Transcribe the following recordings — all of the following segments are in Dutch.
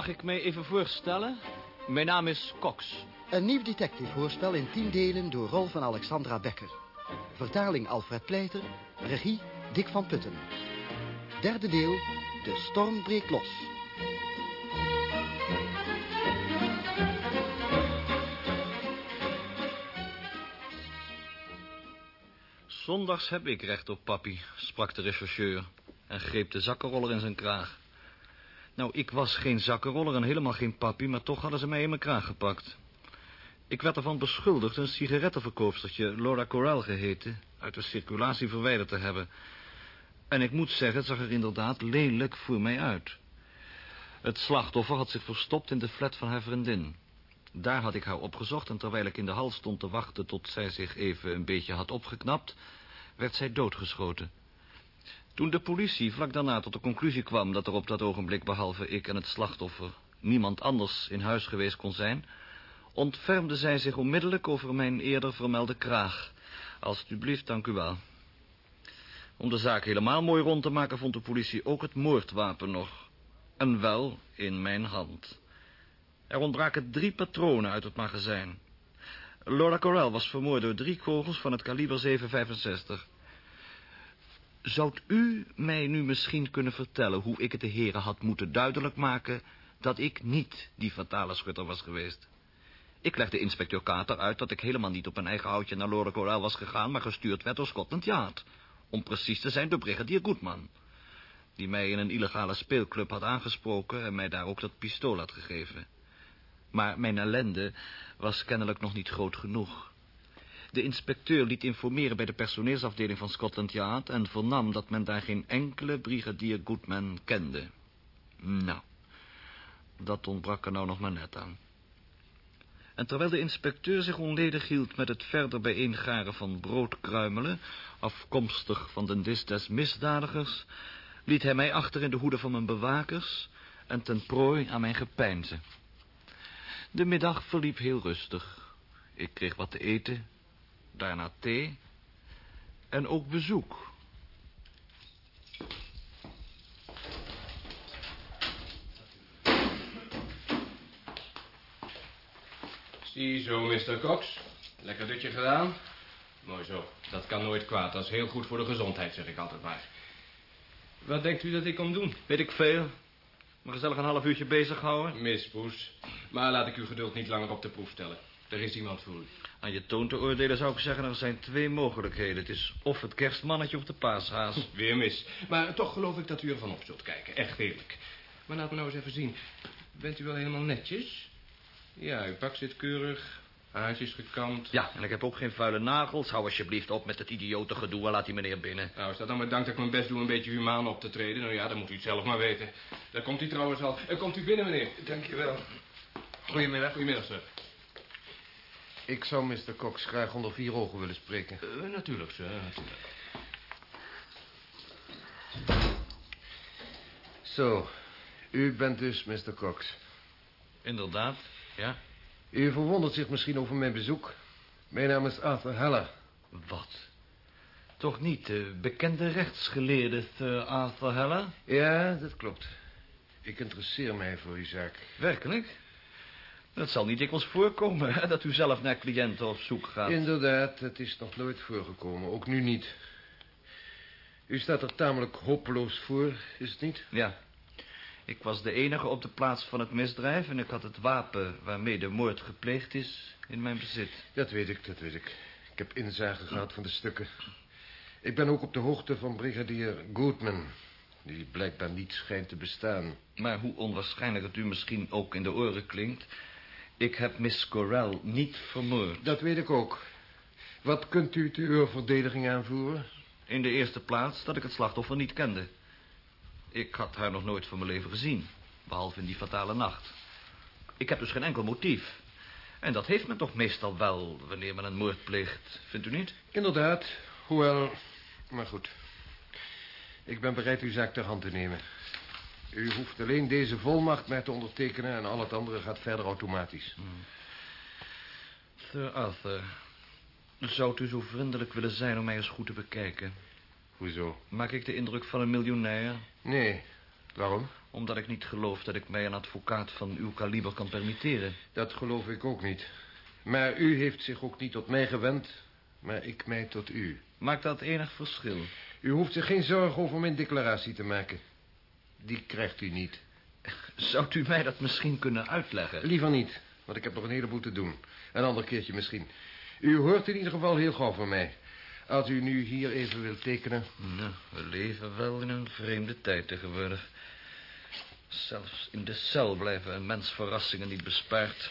Mag ik mij even voorstellen? Mijn naam is Cox. Een nieuw detective-voorspel in tien delen door rol van Alexandra Becker. Vertaling Alfred Pleiter, regie Dick van Putten. Derde deel, De storm breekt los. Zondags heb ik recht op papi, sprak de rechercheur en greep de zakkenroller in zijn kraag. Nou, ik was geen zakkenroller en helemaal geen papi, maar toch hadden ze mij in kraag gepakt. Ik werd ervan beschuldigd een sigarettenverkoopstertje, Laura Corral geheten, uit de circulatie verwijderd te hebben. En ik moet zeggen, het zag er inderdaad lelijk voor mij uit. Het slachtoffer had zich verstopt in de flat van haar vriendin. Daar had ik haar opgezocht en terwijl ik in de hal stond te wachten tot zij zich even een beetje had opgeknapt, werd zij doodgeschoten. Toen de politie vlak daarna tot de conclusie kwam dat er op dat ogenblik behalve ik en het slachtoffer niemand anders in huis geweest kon zijn, ontfermde zij zich onmiddellijk over mijn eerder vermelde kraag. Alsjeblieft, dank u wel. Om de zaak helemaal mooi rond te maken vond de politie ook het moordwapen nog. En wel in mijn hand. Er ontbraken drie patronen uit het magazijn. Laura Corral was vermoord door drie kogels van het kaliber 765. Zou u mij nu misschien kunnen vertellen hoe ik het de heren had moeten duidelijk maken... dat ik niet die fatale schutter was geweest? Ik legde inspecteur Carter uit dat ik helemaal niet op mijn eigen houtje naar Laura Corral was gegaan... maar gestuurd werd door Scotland Yard. Om precies te zijn door brigadier Goodman. Die mij in een illegale speelclub had aangesproken... en mij daar ook dat pistool had gegeven. Maar mijn ellende was kennelijk nog niet groot genoeg. De inspecteur liet informeren bij de personeelsafdeling van Scotland Yard... en vernam dat men daar geen enkele brigadier Goodman kende. Nou, dat ontbrak er nou nog maar net aan. En terwijl de inspecteur zich onledig hield met het verder bijeengaren van broodkruimelen... afkomstig van de dis des misdadigers... liet hij mij achter in de hoede van mijn bewakers... en ten prooi aan mijn gepeinzen. De middag verliep heel rustig. Ik kreeg wat te eten, daarna thee en ook bezoek. Ziezo, Mr. Cox. Lekker dutje gedaan. Mooi zo. Dat kan nooit kwaad. Dat is heel goed voor de gezondheid, zeg ik altijd maar. Wat denkt u dat ik kom doen? Weet ik veel. Me gezellig een half uurtje bezig houden. Miss Poes. Maar laat ik uw geduld niet langer op de proef stellen. Er is iemand voor u. Aan je toon te oordelen zou ik zeggen, er zijn twee mogelijkheden. Het is of het kerstmannetje of de paashaas. Weer mis. Maar toch geloof ik dat u ervan op zult kijken. Echt eerlijk. Maar laat me nou eens even zien. Bent u wel helemaal netjes? Ja, uw pak zit keurig. Haartjes is gekamd. Ja, en ik heb ook geen vuile nagels. Hou alsjeblieft op met het idiote gedoe en laat die meneer binnen. Nou, is dat dan maar dank dat ik mijn best doe een beetje humaan op te treden? Nou ja, dan moet u het zelf maar weten. Daar komt hij trouwens al. Er komt u binnen, meneer. Dankjewel. Goedemiddag. Goedemiddag, sir. Ik zou Mr. Cox graag onder vier ogen willen spreken. Uh, natuurlijk, sir. Natuurlijk. Zo, u bent dus Mr. Cox. Inderdaad, ja. U verwondert zich misschien over mijn bezoek. Mijn naam is Arthur Heller. Wat? Toch niet de bekende rechtsgeleerde Sir Arthur Heller? Ja, dat klopt. Ik interesseer mij voor uw zaak. Werkelijk? Dat zal niet dikwijls voorkomen, hè, dat u zelf naar cliënten op zoek gaat. Inderdaad, het is nog nooit voorgekomen. Ook nu niet. U staat er tamelijk hopeloos voor, is het niet? Ja. Ik was de enige op de plaats van het misdrijf... en ik had het wapen waarmee de moord gepleegd is in mijn bezit. Dat weet ik, dat weet ik. Ik heb inzage gehad van de stukken. Ik ben ook op de hoogte van brigadier Goodman... die blijkbaar niet schijnt te bestaan. Maar hoe onwaarschijnlijk het u misschien ook in de oren klinkt... ik heb Miss Corell niet vermoord. Dat weet ik ook. Wat kunt u te uw verdediging aanvoeren? In de eerste plaats dat ik het slachtoffer niet kende. Ik had haar nog nooit van mijn leven gezien. Behalve in die fatale nacht. Ik heb dus geen enkel motief. En dat heeft men toch meestal wel wanneer men een moord pleegt, vindt u niet? Inderdaad, hoewel... Maar goed. Ik ben bereid uw zaak ter hand te nemen. U hoeft alleen deze volmacht mij te ondertekenen... en al het andere gaat verder automatisch. Hmm. Sir Arthur, zou u zo vriendelijk willen zijn om mij eens goed te bekijken? Hoezo? Maak ik de indruk van een miljonair? Nee, Waarom? Omdat ik niet geloof dat ik mij een advocaat van uw kaliber kan permitteren. Dat geloof ik ook niet. Maar u heeft zich ook niet tot mij gewend, maar ik mij tot u. Maakt dat enig verschil? U hoeft zich geen zorgen over mijn declaratie te maken. Die krijgt u niet. Zou u mij dat misschien kunnen uitleggen? Liever niet, want ik heb nog een heleboel te doen. Een ander keertje misschien. U hoort in ieder geval heel gauw van mij. Als u nu hier even wilt tekenen. Nou, we leven wel in een vreemde tijd tegenwoordig. Zelfs in de cel blijven een mens verrassingen niet bespaard.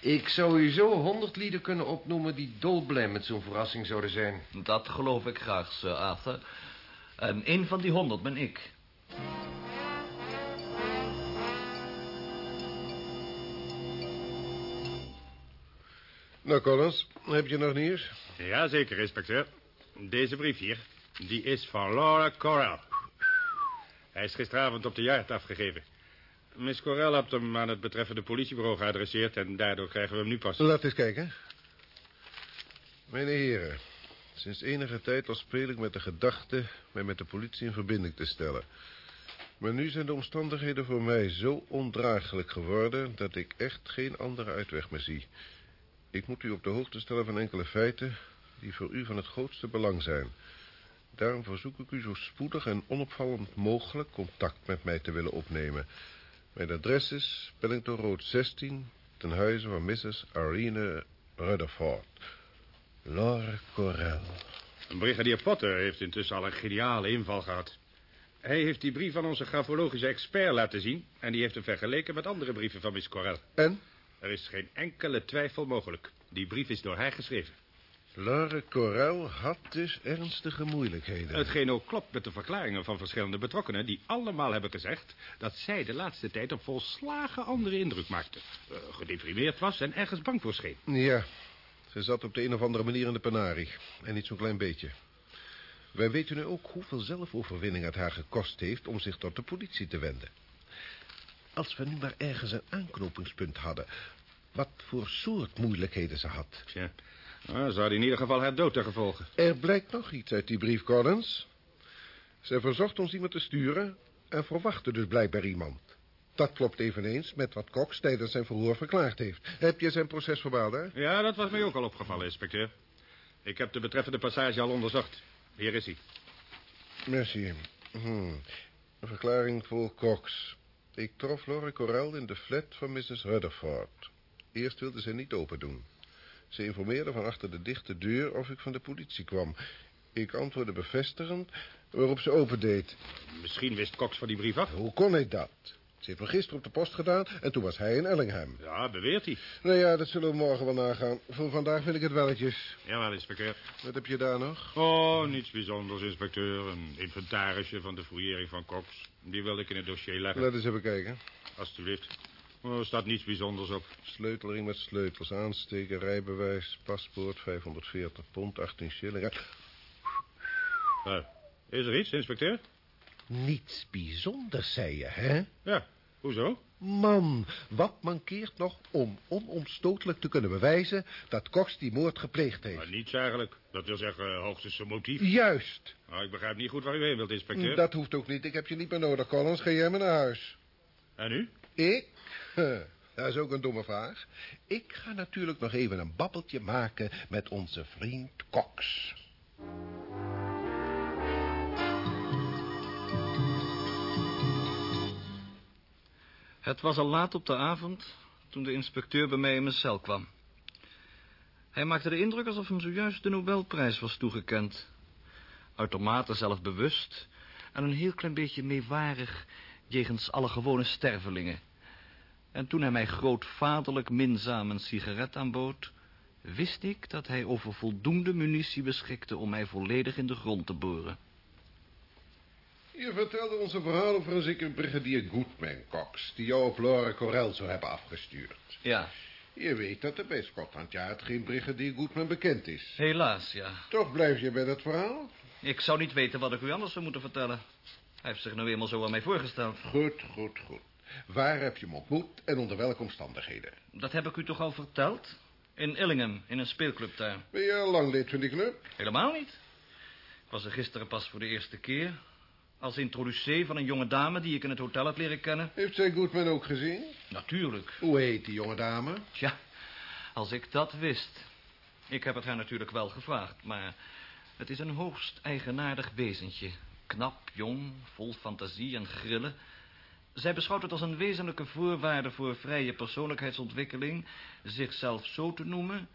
Ik zou u zo honderd lieden kunnen opnoemen die dolblij met zo'n verrassing zouden zijn. Dat geloof ik graag, Sir Arthur. En een van die honderd ben ik. Nou, Collins, heb je nog nieuws? Ja, zeker, inspecteur. Deze brief hier, die is van Laura Corral. Hij is gisteravond op de jaart afgegeven. Miss Corral had hem aan het betreffende politiebureau geadresseerd... en daardoor krijgen we hem nu pas. Laat eens kijken. Mijn heren, sinds enige tijd al speel ik met de gedachte... mij met de politie in verbinding te stellen. Maar nu zijn de omstandigheden voor mij zo ondraaglijk geworden... dat ik echt geen andere uitweg meer zie. Ik moet u op de hoogte stellen van enkele feiten... die voor u van het grootste belang zijn... Daarom verzoek ik u zo spoedig en onopvallend mogelijk contact met mij te willen opnemen. Mijn adres is Bellington Road 16, ten huize van Mrs. Irene Rutherford. Laura Corel. Brigadier Potter heeft intussen al een geniale inval gehad. Hij heeft die brief van onze grafologische expert laten zien... en die heeft hem vergeleken met andere brieven van Miss Corel. En? Er is geen enkele twijfel mogelijk. Die brief is door haar geschreven. Laura Corel had dus ernstige moeilijkheden. Hetgeen ook klopt met de verklaringen van verschillende betrokkenen... die allemaal hebben gezegd dat zij de laatste tijd een volslagen andere indruk maakte. Uh, gedeprimeerd was en ergens bang voor scheen. Ja, ze zat op de een of andere manier in de penarie. En niet zo'n klein beetje. Wij weten nu ook hoeveel zelfoverwinning het haar gekost heeft... om zich tot de politie te wenden. Als we nu maar ergens een aanknopingspunt hadden... wat voor soort moeilijkheden ze had. Tja, nou, zou in ieder geval haar dood te gevolgen. Er blijkt nog iets uit die brief, Collins. Zij verzocht ons iemand te sturen... en verwachtte dus blijkbaar iemand. Dat klopt eveneens met wat Cox tijdens zijn verhoor verklaard heeft. Heb je zijn procesverbaal daar? Ja, dat was mij ook al opgevallen, inspecteur. Ik heb de betreffende passage al onderzocht. Hier is hij. Merci. Hmm. Een verklaring voor Cox. Ik trof Laura Corel in de flat van Mrs. Rutherford. Eerst wilde zij niet open doen. Ze informeerde van achter de dichte deur of ik van de politie kwam. Ik antwoordde bevestigend, waarop ze opendeed. Misschien wist Cox van die brief af. Hoe kon hij dat? Ze heeft hem gisteren op de post gedaan en toen was hij in Ellingham. Ja, beweert hij. Nou ja, dat zullen we morgen wel nagaan. Voor vandaag vind ik het welletjes. Jawel, inspecteur. Wat heb je daar nog? Oh, niets bijzonders, inspecteur. Een inventarisje van de fouillering van Cox. Die wilde ik in het dossier leggen. Laat eens even kijken. Alsjeblieft. Oh, er staat niets bijzonders op. Sleutelring met sleutels, aansteken, rijbewijs, paspoort, 540 pond, 18 shilling. Uh, is er iets, inspecteur? Niets bijzonders, zei je, hè? Ja, hoezo? Man, wat mankeert nog om onomstotelijk te kunnen bewijzen... dat Cox die moord gepleegd heeft? Maar niets eigenlijk. Dat wil zeggen, uh, hoogstens zijn motief. Juist. Nou, ik begrijp niet goed waar u heen wilt, inspecteur. Dat hoeft ook niet. Ik heb je niet meer nodig, Collins. Ga jij maar naar huis. En u? Ik? Dat is ook een domme vraag. Ik ga natuurlijk nog even een babbeltje maken met onze vriend Cox. Het was al laat op de avond toen de inspecteur bij mij in mijn cel kwam. Hij maakte de indruk alsof hem zojuist de Nobelprijs was toegekend. Uitermate zelfbewust en een heel klein beetje meewarig jegens alle gewone stervelingen. En toen hij mij grootvaderlijk minzaam een sigaret aanbood... wist ik dat hij over voldoende munitie beschikte om mij volledig in de grond te boren. Je vertelde ons een verhaal over een zeker brigadier Goodman, Cox... die jou op Laura Corel zou hebben afgestuurd. Ja. Je weet dat er bij Scotland Yard geen brigadier Goodman bekend is. Helaas, ja. Toch blijf je bij dat verhaal? Ik zou niet weten wat ik u anders zou moeten vertellen. Hij heeft zich nou eenmaal zo aan mij voorgesteld. Goed, goed, goed. Waar heb je hem ontmoet en onder welke omstandigheden? Dat heb ik u toch al verteld? In Illingham, in een speelclub daar. Ben je al lang lid van die club? Helemaal niet. Ik was er gisteren pas voor de eerste keer. Als introducee van een jonge dame die ik in het hotel had leren kennen. Heeft zij Goodman ook gezien? Natuurlijk. Hoe heet die jonge dame? Tja, als ik dat wist. Ik heb het haar natuurlijk wel gevraagd, maar het is een hoogst eigenaardig wezentje. Knap, jong, vol fantasie en grillen. Zij beschouwt het als een wezenlijke voorwaarde voor vrije persoonlijkheidsontwikkeling... zichzelf zo te noemen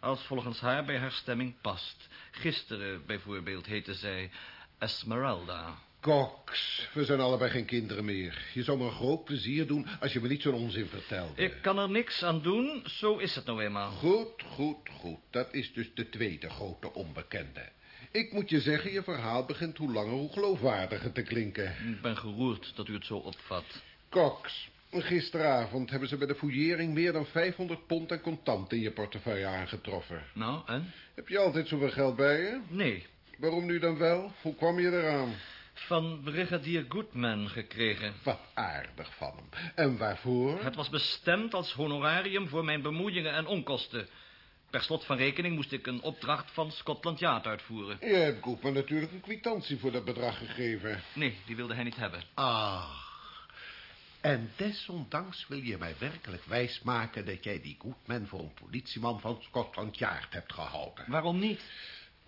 als volgens haar bij haar stemming past. Gisteren bijvoorbeeld heette zij Esmeralda. Cox, we zijn allebei geen kinderen meer. Je zou me een groot plezier doen als je me niet zo'n onzin vertelde. Ik kan er niks aan doen, zo is het nou eenmaal. Goed, goed, goed. Dat is dus de tweede grote onbekende. Ik moet je zeggen, je verhaal begint hoe langer hoe geloofwaardiger te klinken. Ik ben geroerd dat u het zo opvat. Cox, gisteravond hebben ze bij de fouillering meer dan 500 pond en contant in je portefeuille aangetroffen. Nou, en? Heb je altijd zoveel geld bij je? Nee, Waarom nu dan wel? Hoe kwam je eraan? Van brigadier Goodman gekregen. Wat aardig van hem. En waarvoor? Het was bestemd als honorarium voor mijn bemoeiingen en onkosten. Per slot van rekening moest ik een opdracht van Scotland Yard uitvoeren. Je hebt Goodman natuurlijk een kwitantie voor dat bedrag gegeven. Nee, die wilde hij niet hebben. Ach. En desondanks wil je mij werkelijk wijsmaken... dat jij die Goodman voor een politieman van Scotland Yard hebt gehouden. Waarom niet?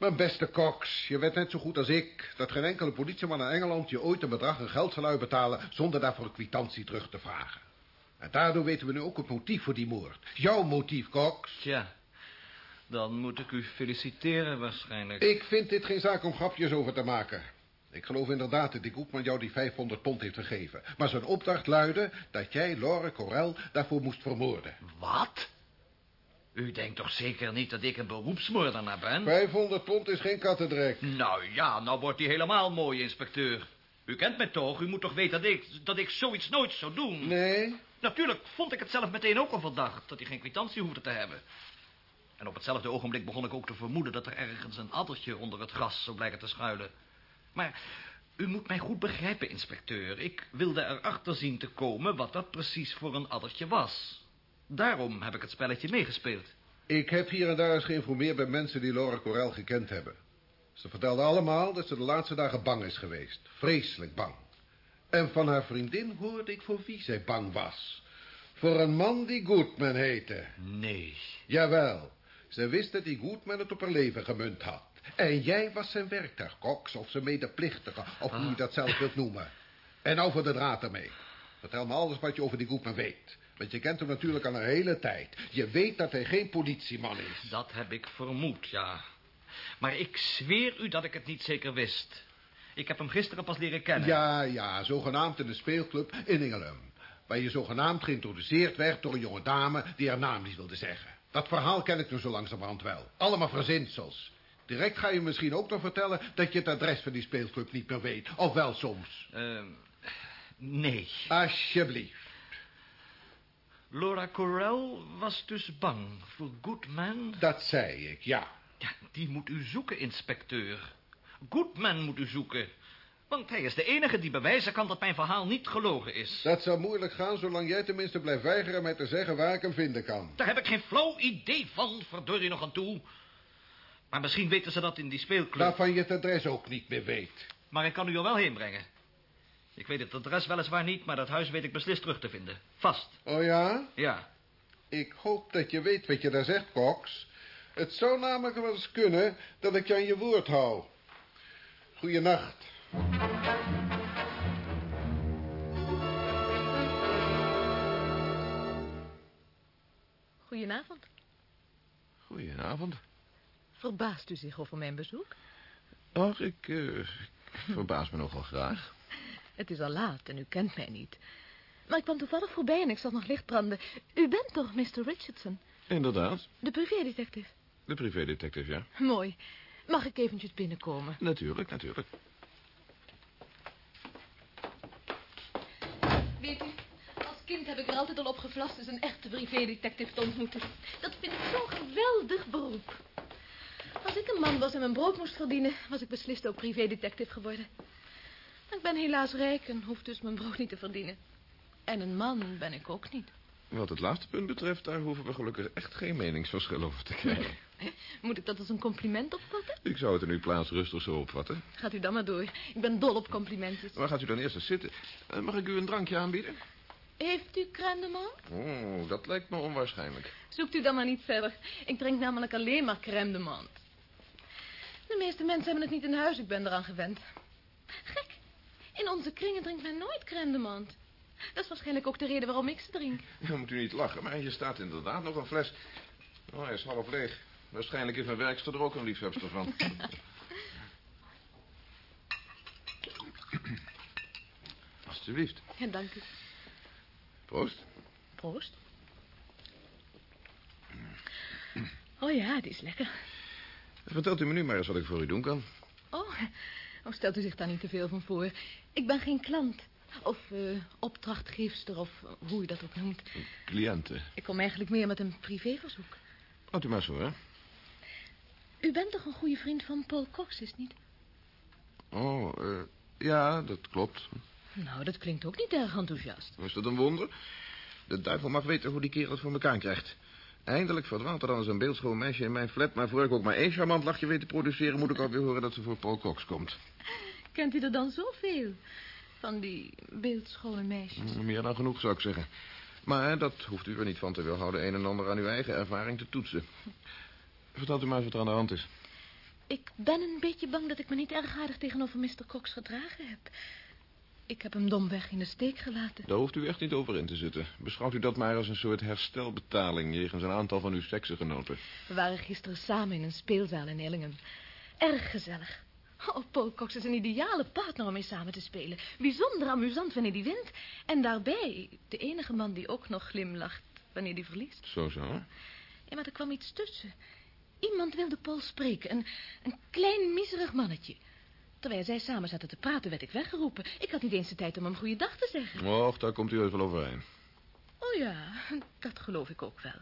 Mijn beste Cox, je weet net zo goed als ik... dat geen enkele politieman in Engeland je ooit een bedrag in geld zal uitbetalen... zonder daarvoor een kwitantie terug te vragen. En daardoor weten we nu ook het motief voor die moord. Jouw motief, Cox. Tja, dan moet ik u feliciteren waarschijnlijk. Ik vind dit geen zaak om grapjes over te maken. Ik geloof inderdaad dat die Goedman jou die 500 pond heeft gegeven. Maar zijn opdracht luidde dat jij Laura Corel daarvoor moest vermoorden. Wat? U denkt toch zeker niet dat ik een beroepsmoordenaar ben? 500 pond is geen kattendrek. Nou ja, nou wordt hij helemaal mooi, inspecteur. U kent mij toch? U moet toch weten dat ik, dat ik zoiets nooit zou doen? Nee? Natuurlijk vond ik het zelf meteen ook al verdacht... dat hij geen kwitantie hoefde te hebben. En op hetzelfde ogenblik begon ik ook te vermoeden... dat er ergens een addertje onder het gras zou blijken te schuilen. Maar u moet mij goed begrijpen, inspecteur. Ik wilde erachter zien te komen wat dat precies voor een addertje was. Daarom heb ik het spelletje meegespeeld. Ik heb hier en daar eens geïnformeerd bij mensen die Laura Corel gekend hebben. Ze vertelden allemaal dat ze de laatste dagen bang is geweest. Vreselijk bang. En van haar vriendin hoorde ik voor wie zij bang was. Voor een man die Goodman heette. Nee. Jawel. Ze wist dat die Goodman het op haar leven gemunt had. En jij was zijn werktuig, Cox, of zijn medeplichtige, of hoe je dat zelf wilt noemen. En nou voor de draad ermee. Vertel me alles wat je over die Goodman weet. Want je kent hem natuurlijk al een hele tijd. Je weet dat hij geen politieman is. Dat heb ik vermoed, ja. Maar ik zweer u dat ik het niet zeker wist. Ik heb hem gisteren pas leren kennen. Ja, ja, zogenaamd in de speelclub in Ingelum. Waar je zogenaamd geïntroduceerd werd door een jonge dame die haar naam niet wilde zeggen. Dat verhaal ken ik nu zo langzamerhand wel. Allemaal verzinsels. Direct ga je misschien ook nog vertellen dat je het adres van die speelclub niet meer weet. Of wel soms. Ehm, nee. Alsjeblieft. Laura Corel was dus bang voor Goodman. Dat zei ik, ja. Ja, die moet u zoeken, inspecteur. Goodman moet u zoeken. Want hij is de enige die bewijzen kan dat mijn verhaal niet gelogen is. Dat zou moeilijk gaan zolang jij tenminste blijft weigeren mij te zeggen waar ik hem vinden kan. Daar heb ik geen flauw idee van, verdorie nog aan toe. Maar misschien weten ze dat in die speelclub. Waarvan je het adres ook niet meer weet. Maar ik kan u er wel heen brengen. Ik weet het adres weliswaar niet, maar dat huis weet ik beslist terug te vinden. Vast. Oh ja? Ja. Ik hoop dat je weet wat je daar zegt, Cox. Het zou namelijk wel eens kunnen dat ik je aan je woord hou. Goeienacht. Goedenavond. Goedenavond. Verbaast u zich over mijn bezoek? Ach, ik, eh, ik verbaas me nogal graag. Het is al laat en u kent mij niet. Maar ik kwam toevallig voorbij en ik zag nog licht branden. U bent toch Mr. Richardson, Inderdaad, de privédetective? de privédetective, ja. Mooi. Mag ik eventjes binnenkomen? Natuurlijk, natuurlijk. Weet u, als kind heb ik er altijd al op gevlast eens een echte privédetective te ontmoeten. Dat vind ik zo'n geweldig beroep. Als ik een man was en mijn brood moest verdienen, was ik beslist ook privédetective geworden. Ik ben helaas rijk en hoef dus mijn brood niet te verdienen. En een man ben ik ook niet. Wat het laatste punt betreft, daar hoeven we gelukkig echt geen meningsverschil over te krijgen. Moet ik dat als een compliment opvatten? Ik zou het in uw plaats rustig zo opvatten. Gaat u dan maar door. Ik ben dol op complimentjes. Maar gaat u dan eerst eens zitten? Eh, Mag ik u een drankje aanbieden? Heeft u crème de? Oh, dat lijkt me onwaarschijnlijk. Zoekt u dan maar niet verder. Ik drink namelijk alleen maar crème de menthe. De meeste mensen hebben het niet in huis. Ik ben eraan gewend. Gek. In onze kringen drinkt men nooit menthe. Dat is waarschijnlijk ook de reden waarom ik ze drink. Dan moet u niet lachen, maar hier staat inderdaad nog een fles. Oh, hij is half leeg. Waarschijnlijk is mijn werkster er ook een liefhebster van. Alsjeblieft. Ja, dank u. Proost. Proost. Oh ja, die is lekker. Vertelt u me nu maar eens wat ik voor u doen kan. Oh, oh stelt u zich daar niet te veel van voor. Ik ben geen klant. Of eh, opdrachtgeefster, of hoe je dat ook noemt. Cliënten. Ik kom eigenlijk meer met een privéverzoek. Houdt u maar zo, hè? U bent toch een goede vriend van Paul Cox, is het niet? Oh, eh, ja, dat klopt. Nou, dat klinkt ook niet erg enthousiast. Is dat een wonder? De duivel mag weten hoe die kerel het voor elkaar krijgt. Eindelijk verdwaalt er dan zo'n beeldschoon meisje in mijn flat... maar voor ik ook maar één charmant lachje weet te produceren... moet ik alweer horen dat ze voor Paul Cox komt. Kent u er dan zoveel? Van die beeldschone meisjes? Mm, Meer dan genoeg, zou ik zeggen. Maar dat hoeft u er niet van te willen houden... een en ander aan uw eigen ervaring te toetsen. Vertelt u maar eens wat er aan de hand is. Ik ben een beetje bang dat ik me niet erg aardig tegenover Mr. Cox gedragen heb. Ik heb hem domweg in de steek gelaten. Daar hoeft u echt niet over in te zitten. Beschouwt u dat maar als een soort herstelbetaling... jegens een aantal van uw seksgenoten. We waren gisteren samen in een speelzaal in Ellingen. Erg gezellig. Oh, Paul Cox is een ideale partner om mee samen te spelen. Bijzonder amusant wanneer hij wint. En daarbij de enige man die ook nog glimlacht wanneer hij verliest. Zo, zo. Ja, maar er kwam iets tussen. Iemand wilde Paul spreken. Een, een klein, miserig mannetje. Terwijl zij samen zaten te praten, werd ik weggeroepen. Ik had niet eens de tijd om hem goeiedag te zeggen. Och, daar komt u heus wel overheen. Oh ja, dat geloof ik ook wel.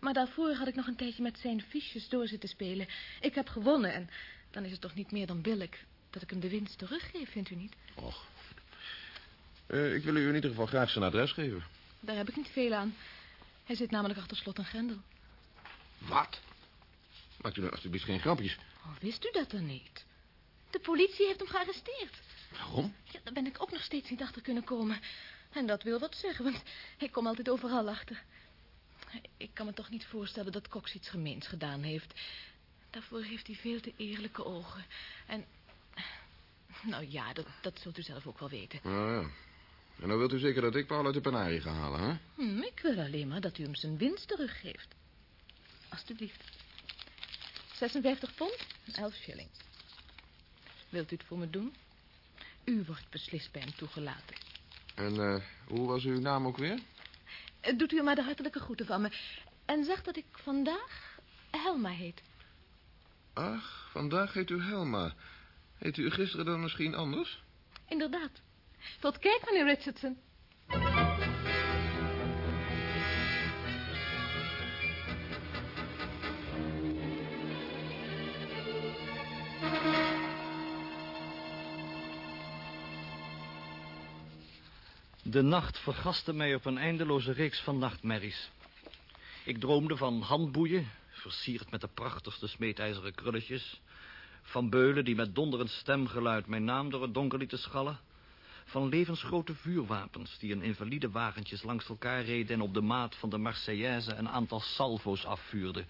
Maar daarvoor had ik nog een tijdje met zijn fiches door zitten spelen. Ik heb gewonnen en dan is het toch niet meer dan billig dat ik hem de winst teruggeef, vindt u niet? Och. Eh, ik wil u in ieder geval graag zijn adres geven. Daar heb ik niet veel aan. Hij zit namelijk achter slot en grendel. Wat? Maakt u nou alsjeblieft geen grapjes. Oh, wist u dat dan niet? De politie heeft hem gearresteerd. Waarom? Ja, daar ben ik ook nog steeds niet achter kunnen komen. En dat wil wat zeggen, want ik kom altijd overal achter. Ik kan me toch niet voorstellen dat Cox iets gemeens gedaan heeft. Daarvoor heeft hij veel te eerlijke ogen. En... Nou ja, dat, dat zult u zelf ook wel weten. Ah, ja. En dan wilt u zeker dat ik Paul uit de penarie ga halen, hè? Hm, ik wil alleen maar dat u hem zijn winst teruggeeft. Alsjeblieft. 56 pond, 11 shilling. Wilt u het voor me doen? U wordt beslist bij hem toegelaten. En eh, hoe was uw naam ook weer? Eh, Doet u maar de hartelijke groeten van me. En zeg dat ik vandaag Helma heet. Ach, vandaag heet u Helma. Heet u gisteren dan misschien anders? Inderdaad. Tot kijk, meneer Richardson. De nacht vergastte mij op een eindeloze reeks van nachtmerries. Ik droomde van handboeien, versierd met de prachtigste smeedijzeren krulletjes. Van beulen die met donderend stemgeluid mijn naam door het donker lieten schallen. Van levensgrote vuurwapens die in invalide wagentjes langs elkaar reden... en op de maat van de Marseillaise een aantal salvo's afvuurden.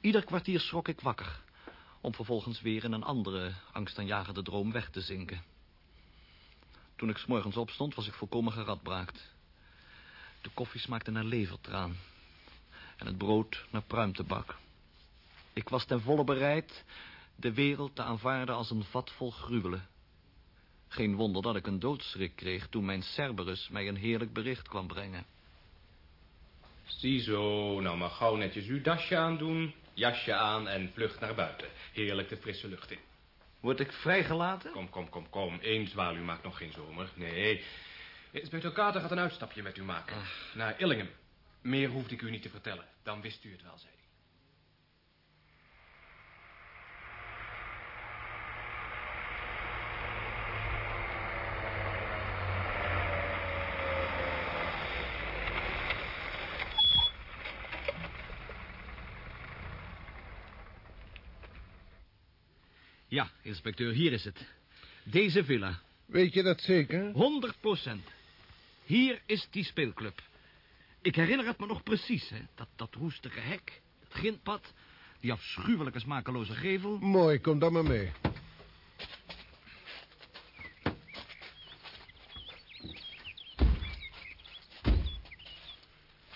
Ieder kwartier schrok ik wakker... om vervolgens weer in een andere angstaanjagende droom weg te zinken. Toen ik 's morgens opstond, was ik volkomen geradbraakt. De koffie smaakte naar levertraan. En het brood naar pruimtebak. Ik was ten volle bereid de wereld te aanvaarden als een vat vol gruwelen. Geen wonder dat ik een doodschrik kreeg toen mijn Cerberus mij een heerlijk bericht kwam brengen. Ziezo, nou maar gauw netjes uw dasje aandoen, jasje aan en vlucht naar buiten. Heerlijk de frisse lucht in. Word ik vrijgelaten? Kom, kom, kom, kom. Eén zwaluw maakt nog geen zomer. Nee. Inspecteur Carter gaat een uitstapje met u maken. Naar Illingen. Meer hoefde ik u niet te vertellen. Dan wist u het wel, zei Ja, inspecteur, hier is het. Deze villa. Weet je dat zeker? 100 procent. Hier is die speelclub. Ik herinner het me nog precies, hè. Dat, dat roestige hek, dat grindpad, die afschuwelijke smakeloze gevel. Mooi, kom dan maar mee.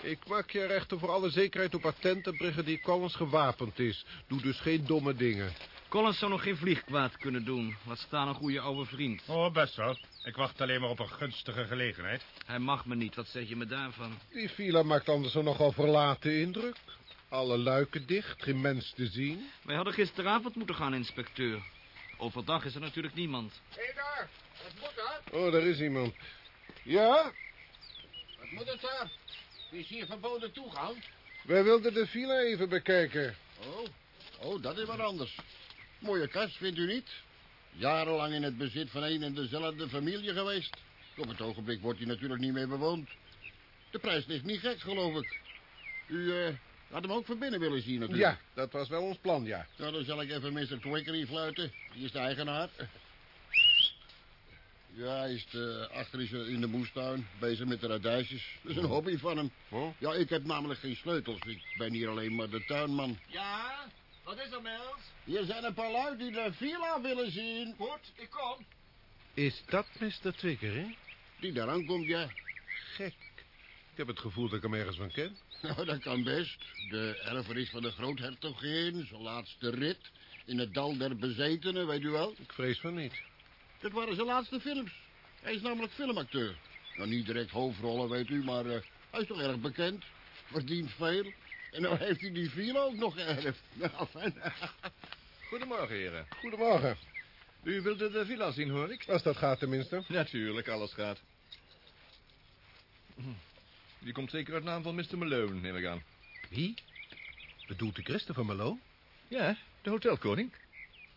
Ik maak je echter voor alle zekerheid op attent dat brigadier Collins gewapend is. Doe dus geen domme dingen. Collins zou nog geen vlieg kwaad kunnen doen. Laat staan een goede oude vriend. Oh, best wel. Ik wacht alleen maar op een gunstige gelegenheid. Hij mag me niet. Wat zeg je me daarvan? Die villa maakt anders een nogal verlaten indruk. Alle luiken dicht, geen mens te zien. Wij hadden gisteravond moeten gaan, inspecteur. Overdag is er natuurlijk niemand. Hé daar, wat moet dat? Oh, daar is iemand. Ja, Wat moet het daar? Is hier verboden toegang? wij wilden de villa even bekijken. Oh, oh, dat is wat anders. Mooie kast, vindt u niet? Jarenlang in het bezit van een en dezelfde familie geweest. Op het ogenblik wordt hij natuurlijk niet meer bewoond. De prijs ligt niet gek, geloof ik. U eh, had hem ook van binnen willen zien, natuurlijk. Ja, dat was wel ons plan, ja. Nou, dan zal ik even Mr. Twickery fluiten. Die is de eigenaar. Ja, hij is de, achter is in de moestuin, bezig met de radijsjes. Dat is een hobby van hem. Oh. Ja, ik heb namelijk geen sleutels. Ik ben hier alleen maar de tuinman. Ja, wat is er, Miles? Hier zijn een paar lui die de villa willen zien. Goed, ik kom. Is dat Mr. Hè? Die daar aankomt, ja. Gek. Ik heb het gevoel dat ik hem ergens van ken. Nou, dat kan best. De erfenis van de groothertogin, zijn laatste rit. In het dal der bezetenen, weet u wel. Ik vrees van niet. Dat waren zijn laatste films. Hij is namelijk filmacteur. Nou, niet direct hoofdrollen, weet u, maar eh, hij is toch erg bekend. Verdient veel. En nou heeft hij die villa ook nog geërfd. Nou, fijn. Goedemorgen, heren. Goedemorgen. U wilde de villa zien, hoor ik? Als dat gaat tenminste. Natuurlijk, alles gaat. Die komt zeker uit naam van Mr. Malone, neem ik aan. Wie? Bedoelt u Christopher Malone? Ja, de hotelkoning.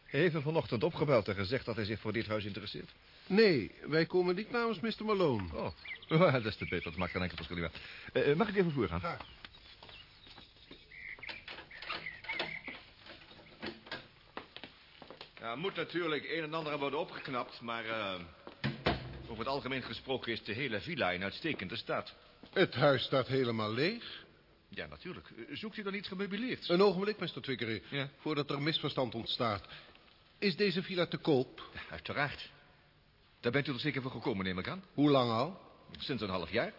Hij heeft me vanochtend opgebeld en gezegd dat hij zich voor dit huis interesseert. Nee, wij komen niet namens Mr. Malone. Oh, dat is te beter. Dat maakt geen enkel verschil meer. Eh, eh, mag ik even voor gaan? Graag. Ja, er moet natuurlijk een en ander aan worden opgeknapt, maar... eh, over het algemeen gesproken is de hele villa in uitstekende staat. Het huis staat helemaal leeg. Ja, natuurlijk. Eh, Zoekt u dan iets gemeubileerd? Een ogenblik, Mr. Twickery. Ja. Voordat er een misverstand ontstaat. Is deze villa te koop? Ja, uiteraard. Daar bent u er zeker voor gekomen, neem ik aan. Hoe lang al? Sinds een half jaar.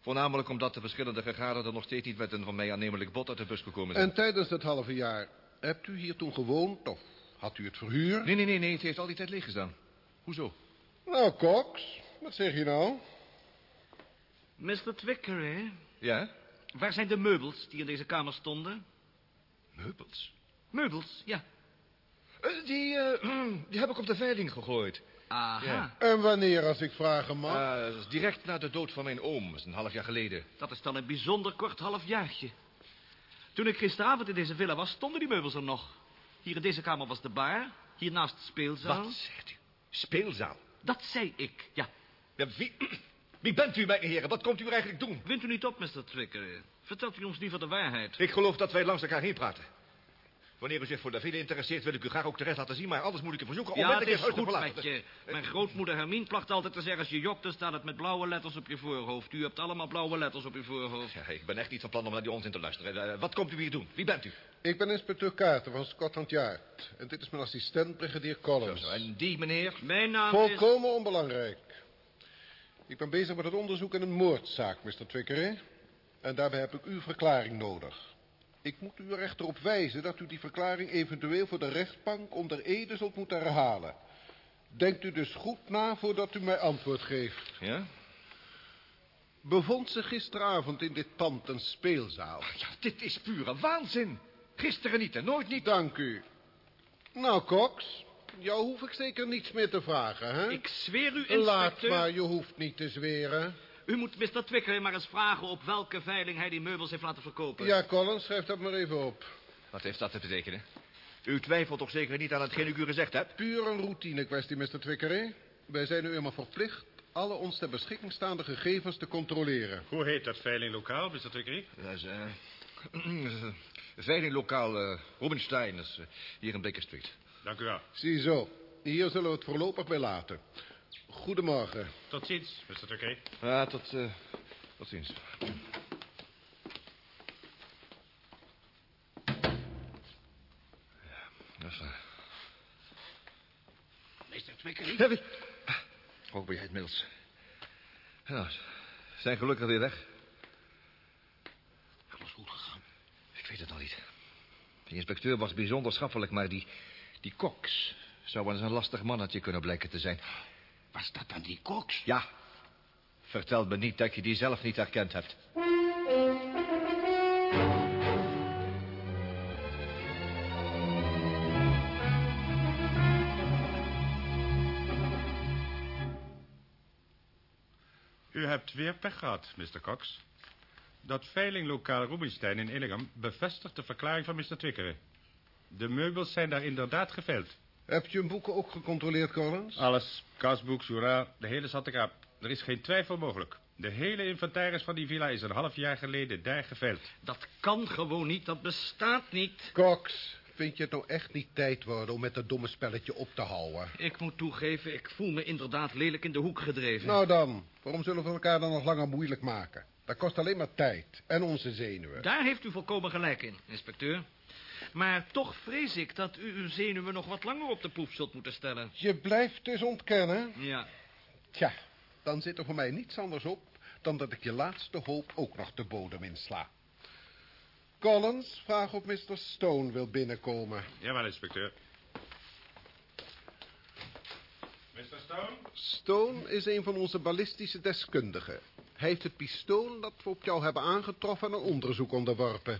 Voornamelijk omdat de verschillende gegadigden nog steeds niet met een van mij aannemelijk bod uit de bus gekomen zijn. En tijdens dat halve jaar, hebt u hier toen gewoond of had u het verhuur? Nee, nee, nee, nee. Het heeft al die tijd leeg gestaan. Hoezo? Nou, Cox, wat zeg je nou? Mr. Twicker, hè? Ja? Waar zijn de meubels die in deze kamer stonden? Meubels? Meubels, ja. Eh, die, eh, die heb ik op de veiling gegooid. Aha, Ja. En wanneer, als ik vragen mag? Is direct na de dood van mijn oom. Dat is een half jaar geleden. dat is dan een bijzonder kort halfjaartje. Toen ik gisteravond in deze villa was, stonden die meubels er nog. Hier in deze kamer was de bar, hiernaast de speelzaal. Wat zegt u? Speelzaal? Dat zei ik, ja. Ja, wie, wie bent u, mijn heren? Wat komt u eigenlijk doen? Wint u niet op, Mr. Twicker. Vertelt u ons liever de waarheid. Ik geloof dat wij langs elkaar heen praten. Wanneer u zich voor de villa interesseert, wil ik u graag ook terecht laten zien... maar anders moet ik u verzoeken Ja, het is goed verlaten. met je. Mijn grootmoeder Hermine placht altijd te zeggen... als je jokt, dan staat het met blauwe letters op je voorhoofd. U hebt allemaal blauwe letters op uw voorhoofd. Ja, ik ben echt niet van plan om naar die onzin te luisteren. Eh, wat komt u hier doen? Wie bent u? Ik ben inspecteur Carter van Scotland Yard. En dit is mijn assistent, brigadier Collins. Zo, en die meneer? Mijn naam is... Volkomen onbelangrijk. Ik ben bezig met het onderzoek in een moordzaak, Mr. Twickery. En daarbij heb ik uw verklaring nodig. Ik moet u er echter op wijzen dat u die verklaring eventueel voor de rechtbank onder Ede zult moeten herhalen. Denkt u dus goed na voordat u mij antwoord geeft. Ja? Bevond zich gisteravond in dit pand een speelzaal? Ja, dit is pure waanzin. Gisteren niet en nooit niet. Dank u. Nou, Cox, jou hoef ik zeker niets meer te vragen, hè? Ik zweer u, Laat inspecteur... maar, je hoeft niet te zweren. U moet Mr. Twicker maar eens vragen op welke veiling hij die meubels heeft laten verkopen. Ja, Collins, schrijf dat maar even op. Wat heeft dat te betekenen? U twijfelt toch zeker niet aan hetgeen ik u gezegd heb? Puur een routine kwestie, Mr. Twickery. Wij zijn nu eenmaal verplicht alle ons ter beschikking staande gegevens te controleren. Hoe heet dat veilinglokaal, Mr. Twickery? Dat is, eh... veilinglokaal uh, Rubenstein, dat is eh, hier in Baker Street. Dank u wel. Ziezo, hier zullen we het voorlopig bij laten. Goedemorgen. Tot ziens, Mr. Turkey. Ja, tot, eh, tot ziens. Ja, dat is waar. Meester Twikkerie? Ja, wie- Ook ben jij het middels. Nou, zijn gelukkig weer weg. Alles goed gegaan. Ik weet het nog niet. De inspecteur was bijzonder schappelijk, maar die, die Cox zou wel eens een lastig mannetje kunnen blijken te zijn. Was dat dan die koks? Ja. Vertel me niet dat je die zelf niet herkend hebt. U hebt weer pech gehad, Mr. Cox. Dat veilinglokaal Rubinstein in Illingham bevestigt de verklaring van Mr. Twikkeren. De meubels zijn daar inderdaad geveild. Heb je hun boeken ook gecontroleerd, Collins? Alles, kasboek, journaal, de hele zattekrap. Er is geen twijfel mogelijk. De hele inventaris van die villa is een half jaar geleden daar geveild. Dat kan gewoon niet, dat bestaat niet. Cox, vind je het nou echt niet tijd worden om met dat domme spelletje op te houden? Ik moet toegeven, ik voel me inderdaad lelijk in de hoek gedreven. Nou dan, waarom zullen we elkaar dan nog langer moeilijk maken? Dat kost alleen maar tijd en onze zenuwen. Daar heeft u volkomen gelijk in, inspecteur. Maar toch vrees ik dat u uw zenuwen nog wat langer op de proef zult moeten stellen. Je blijft dus ontkennen? Ja. Tja, dan zit er voor mij niets anders op... dan dat ik je laatste hoop ook nog de bodem insla. Collins, vraag of Mr. Stone wil binnenkomen. Jawel, inspecteur. Mr. Stone? Stone is een van onze ballistische deskundigen. Hij heeft het pistool dat we op jou hebben aangetroffen... aan een onderzoek onderworpen.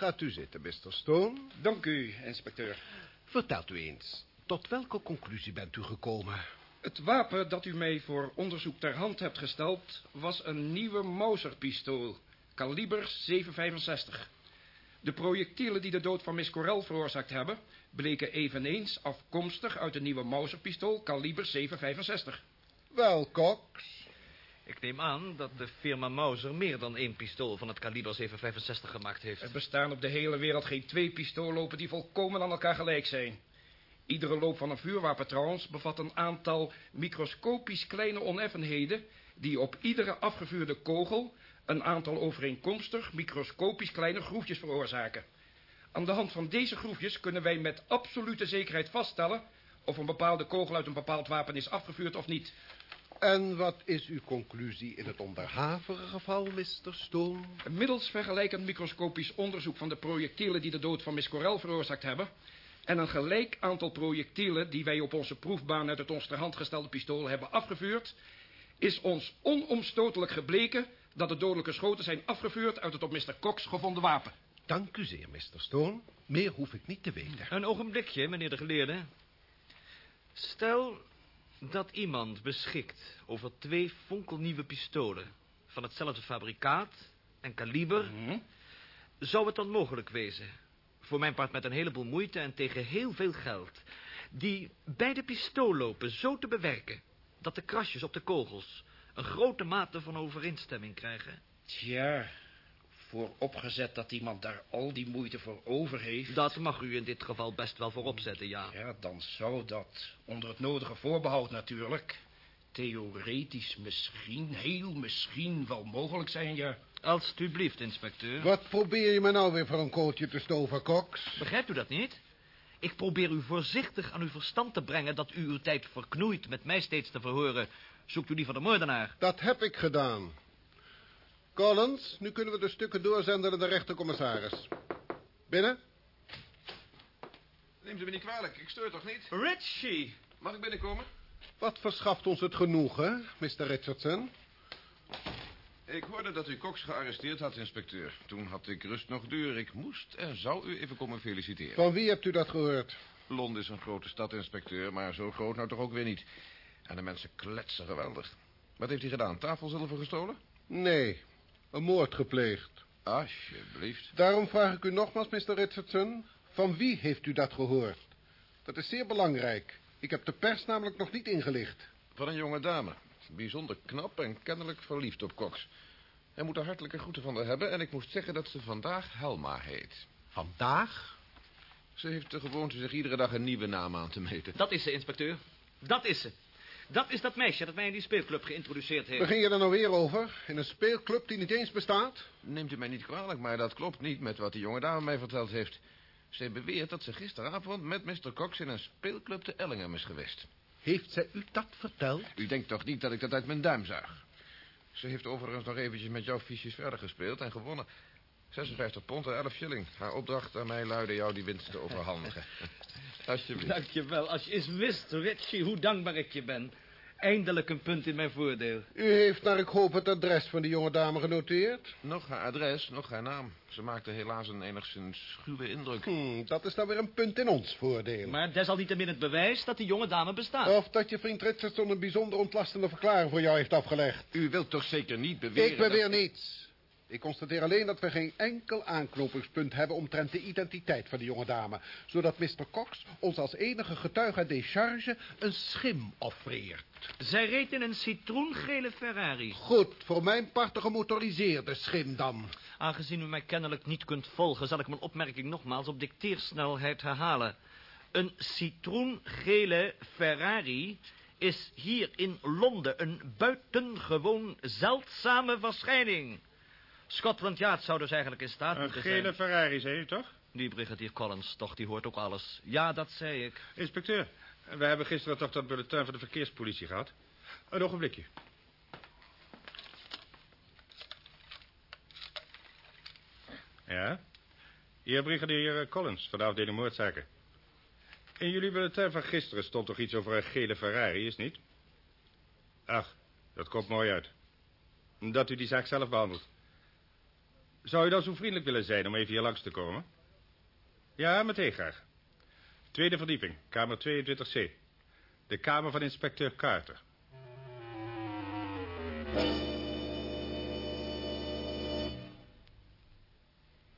Gaat u zitten, Mr. Stone. Dank u, inspecteur. Vertelt u eens, tot welke conclusie bent u gekomen? Het wapen dat u mij voor onderzoek ter hand hebt gesteld... was een nieuwe Mauser-pistool, kaliber 765. De projectielen die de dood van Miss Corel veroorzaakt hebben... bleken eveneens afkomstig uit de nieuwe Mauser-pistool, kaliber 765. Wel, Cox. Ik neem aan dat de firma Mauser meer dan één pistool van het kaliber 765 gemaakt heeft. Er bestaan op de hele wereld geen twee pistoollopen die volkomen aan elkaar gelijk zijn. Iedere loop van een vuurwapen trouwens bevat een aantal microscopisch kleine oneffenheden... die op iedere afgevuurde kogel een aantal overeenkomstig microscopisch kleine groefjes veroorzaken. Aan de hand van deze groefjes kunnen wij met absolute zekerheid vaststellen... of een bepaalde kogel uit een bepaald wapen is afgevuurd of niet... En wat is uw conclusie in het onderhavige geval, Mr. Stone? Middels vergelijkend microscopisch onderzoek van de projectielen die de dood van Miss Corel veroorzaakt hebben... en een gelijk aantal projectielen die wij op onze proefbaan uit het ons ter hand gestelde pistool hebben afgevuurd... is ons onomstotelijk gebleken dat de dodelijke schoten zijn afgevuurd uit het op Mr. Cox gevonden wapen. Dank u zeer, Mr. Stone. Meer hoef ik niet te weten. Een ogenblikje, meneer de geleerde. Stel dat iemand beschikt over twee fonkelnieuwe pistolen... van hetzelfde fabrikaat en kaliber... zou het dan mogelijk wezen... voor mijn part met een heleboel moeite en tegen heel veel geld... die beide pistoollopen zo te bewerken... dat de krasjes op de kogels een grote mate van overeenstemming krijgen? Tja, voor opgezet dat iemand daar al die moeite voor over heeft... Dat mag u in dit geval best wel voorop zetten, ja. Ja, dan zou dat, onder het nodige voorbehoud natuurlijk... theoretisch misschien, heel misschien wel mogelijk zijn, ja. Alsjeblieft, inspecteur. Wat probeer je me nou weer voor een kooltje te stoven, Cox? Begrijpt u dat niet? Ik probeer u voorzichtig aan uw verstand te brengen... dat u uw tijd verknoeit met mij steeds te verhoren. Zoekt u liever de moordenaar? Dat heb ik gedaan. Collins, nu kunnen we de stukken doorzenden naar de rechtercommissaris. Binnen? Neem ze me niet kwalijk, ik stoor toch niet? Richie! Mag ik binnenkomen? Wat verschaft ons het genoegen, Mr. Richardson? Ik hoorde dat u Cox gearresteerd had, inspecteur. Toen had ik rust nog duur. Ik moest en zou u even komen feliciteren. Van wie hebt u dat gehoord? Londen is een grote stad, inspecteur, maar zo groot nou toch ook weer niet. En de mensen kletsen geweldig. Wat heeft hij gedaan? Tafelzilver gestolen? Nee, een moord gepleegd. Alsjeblieft. Daarom vraag ik u nogmaals, Mr. Richardson... van wie heeft u dat gehoord? Dat is zeer belangrijk. Ik heb de pers namelijk nog niet ingelicht. Van een jonge dame. Bijzonder knap en kennelijk verliefd op Cox. Hij moet er hartelijke groeten van haar hebben... en ik moest zeggen dat ze vandaag Helma heet. Vandaag? Ze heeft de gewoonte zich iedere dag een nieuwe naam aan te meten. Dat is ze, inspecteur. Dat is ze. Dat is dat meisje dat mij in die speelclub geïntroduceerd heeft. Begin je er nou weer over? In een speelclub die niet eens bestaat? Neemt u mij niet kwalijk, maar dat klopt niet met wat die jonge dame mij verteld heeft. Ze beweert dat ze gisteravond met Mr. Cox in een speelclub te Ellingham is geweest. Heeft zij u dat verteld? U denkt toch niet dat ik dat uit mijn duim zuig? Ze heeft overigens nog eventjes met jouw fiches verder gespeeld en gewonnen. 56 pond en 11 shilling. Haar opdracht aan mij luidde jou die winst te overhandigen. Alsjeblieft. Dankjewel. Als je eens wist, Richie, hoe dankbaar ik je ben. Eindelijk een punt in mijn voordeel. U heeft naar ik hoop het adres van die jonge dame genoteerd? Nog haar adres, nog haar naam. Ze maakte helaas een enigszins schuwe indruk. Hmm, dat is dan weer een punt in ons voordeel. Maar desalniettemin het bewijs dat die jonge dame bestaat. Of dat je vriend Richardson een bijzonder ontlastende verklaring voor jou heeft afgelegd. U wilt toch zeker niet beweren... Ik beweer dat... niets. Ik constateer alleen dat we geen enkel aanknopingspunt hebben omtrent de identiteit van de jonge dame. Zodat Mr. Cox ons als enige getuige décharge een schim offreert. Zij reed in een citroengele Ferrari. Goed, voor mijn part een gemotoriseerde schim dan. Aangezien u mij kennelijk niet kunt volgen... zal ik mijn opmerking nogmaals op dicteersnelheid herhalen. Een citroengele Ferrari is hier in Londen een buitengewoon zeldzame verschijning. Scotland Yard zou dus eigenlijk in staat Een gele zijn... Ferrari, zei u toch? Die brigadier Collins, toch, die hoort ook alles. Ja, dat zei ik. Inspecteur, we hebben gisteren toch dat bulletin van de verkeerspolitie gehad. Een ogenblikje. Ja? Hier brigadier Collins van de afdeling moordzaken. In jullie bulletin van gisteren stond toch iets over een gele Ferrari, is niet? Ach, dat komt mooi uit. Dat u die zaak zelf behandelt. Zou u dan zo vriendelijk willen zijn om even hier langs te komen? Ja, meteen graag. Tweede verdieping, kamer 22C. De kamer van inspecteur Carter.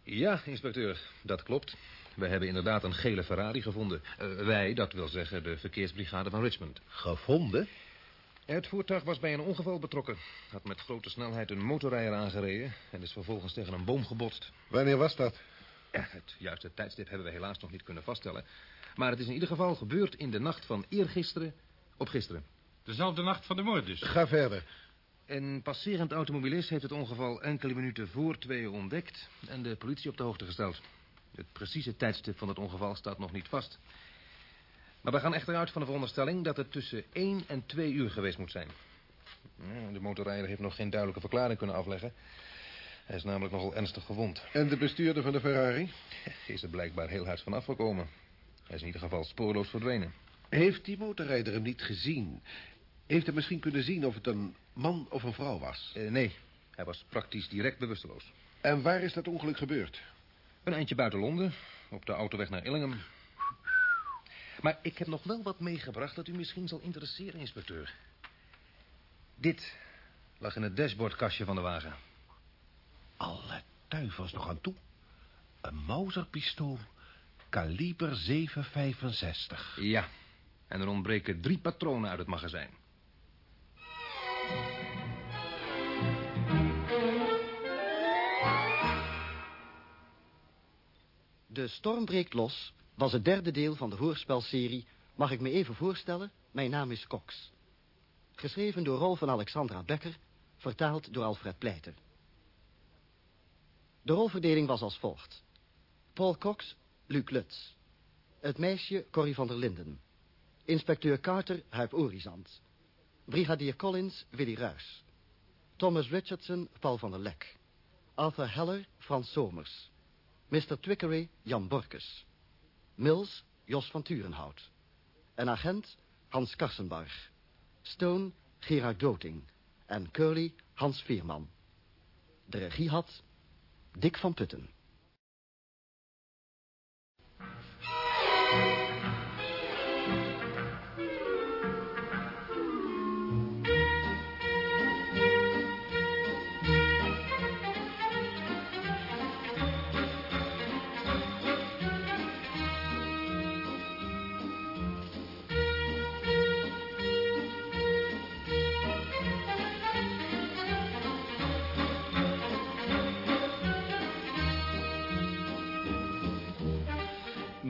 Ja, inspecteur, dat klopt. We hebben inderdaad een gele Ferrari gevonden. Eh, wij, dat wil zeggen de verkeersbrigade van Richmond. Gevonden? Het voertuig was bij een ongeval betrokken. Had met grote snelheid een motorrijder aangereden... en is vervolgens tegen een boom gebotst. Wanneer was dat? Ja, het juiste tijdstip hebben we helaas nog niet kunnen vaststellen. Maar het is in ieder geval gebeurd in de nacht van eergisteren op gisteren. Dezelfde nacht van de moord dus. Ga verder. Een passerend automobilist heeft het ongeval enkele minuten voor tweeën ontdekt... en de politie op de hoogte gesteld. Het precieze tijdstip van het ongeval staat nog niet vast. Maar we gaan echter uit van de veronderstelling dat het tussen 1 en 2 uur geweest moet zijn. De motorrijder heeft nog geen duidelijke verklaring kunnen afleggen. Hij is namelijk nogal ernstig gewond. En de bestuurder van de Ferrari? Is er blijkbaar heel hard van afgekomen. Hij is in ieder geval spoorloos verdwenen. Heeft die motorrijder hem niet gezien? Heeft hij misschien kunnen zien of het een man of een vrouw was? Eh, nee, hij was praktisch direct bewusteloos. En waar is dat ongeluk gebeurd? Een eindje buiten Londen, op de autoweg naar Illingham. Maar ik heb nog wel wat meegebracht dat u misschien zal interesseren, inspecteur. Dit lag in het dashboardkastje van de wagen. Alle duivels nog aan toe. Een Mauser-pistool, kaliber 765. Ja, en er ontbreken drie patronen uit het magazijn. De storm breekt los was het derde deel van de hoorspelserie Mag ik me even voorstellen? Mijn naam is Cox. Geschreven door rol van Alexandra Becker, vertaald door Alfred Pleiter. De rolverdeling was als volgt. Paul Cox, Luc Lutz. Het meisje Corrie van der Linden. Inspecteur Carter, Huip Orizant. Brigadier Collins, Willy Ruys. Thomas Richardson, Paul van der Lek. Arthur Heller, Frans Somers. Mr. Twickery, Jan Borkes. Mills, Jos van Turenhout. En agent, Hans Karsenbarg. Stone, Gerard Doting. En Curly, Hans Veerman. De regie had Dick van Putten.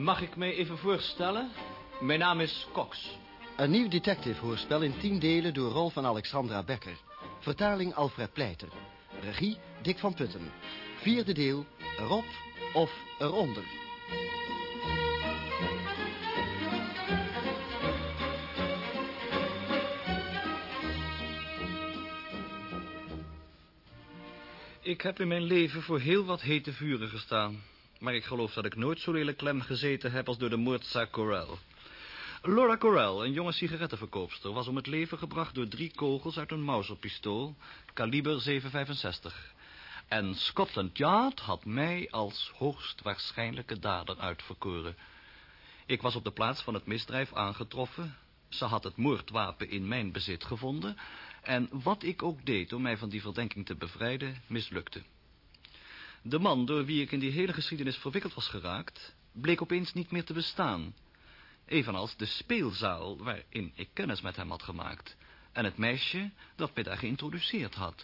Mag ik mij even voorstellen? Mijn naam is Cox. Een nieuw detective-hoorspel in tien delen door rol van Alexandra Becker. Vertaling Alfred Pleiter. Regie Dick van Putten. Vierde deel Erop of Eronder. Ik heb in mijn leven voor heel wat hete vuren gestaan. Maar ik geloof dat ik nooit zo lelijk klem gezeten heb als door de moordzaak Corel. Laura Corel, een jonge sigarettenverkoopster, was om het leven gebracht door drie kogels uit een Mauser-pistool, kaliber 765. En Scotland Yard had mij als hoogst waarschijnlijke dader uitverkoren. Ik was op de plaats van het misdrijf aangetroffen. Ze had het moordwapen in mijn bezit gevonden. En wat ik ook deed om mij van die verdenking te bevrijden, mislukte. De man door wie ik in die hele geschiedenis verwikkeld was geraakt, bleek opeens niet meer te bestaan. Evenals de speelzaal waarin ik kennis met hem had gemaakt. En het meisje dat mij daar geïntroduceerd had.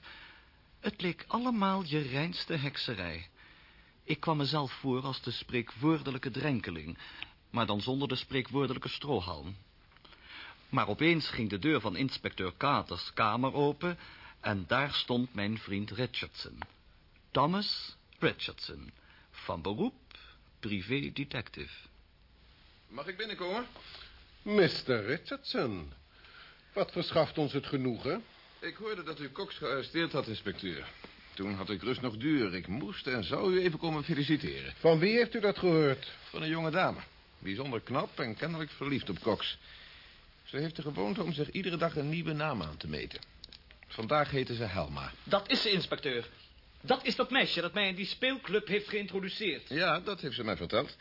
Het leek allemaal je reinste hekserij. Ik kwam mezelf voor als de spreekwoordelijke drenkeling, maar dan zonder de spreekwoordelijke strohalm. Maar opeens ging de deur van inspecteur Katers kamer open... en daar stond mijn vriend Richardson. Thomas Richardson. Van beroep privé-detective. Mag ik binnenkomen? Mr. Richardson. Wat verschaft ons het genoegen? Ik hoorde dat u Cox gearresteerd had, inspecteur. Toen had ik rust nog duur. Ik moest en zou u even komen feliciteren. Van wie heeft u dat gehoord? Van een jonge dame. Bijzonder knap en kennelijk verliefd op Cox. Ze heeft de gewoonte om zich iedere dag een nieuwe naam aan te meten. Vandaag heette ze Helma. Dat is ze, inspecteur. Dat is dat meisje dat mij in die speelclub heeft geïntroduceerd. Ja, dat heeft ze mij verteld.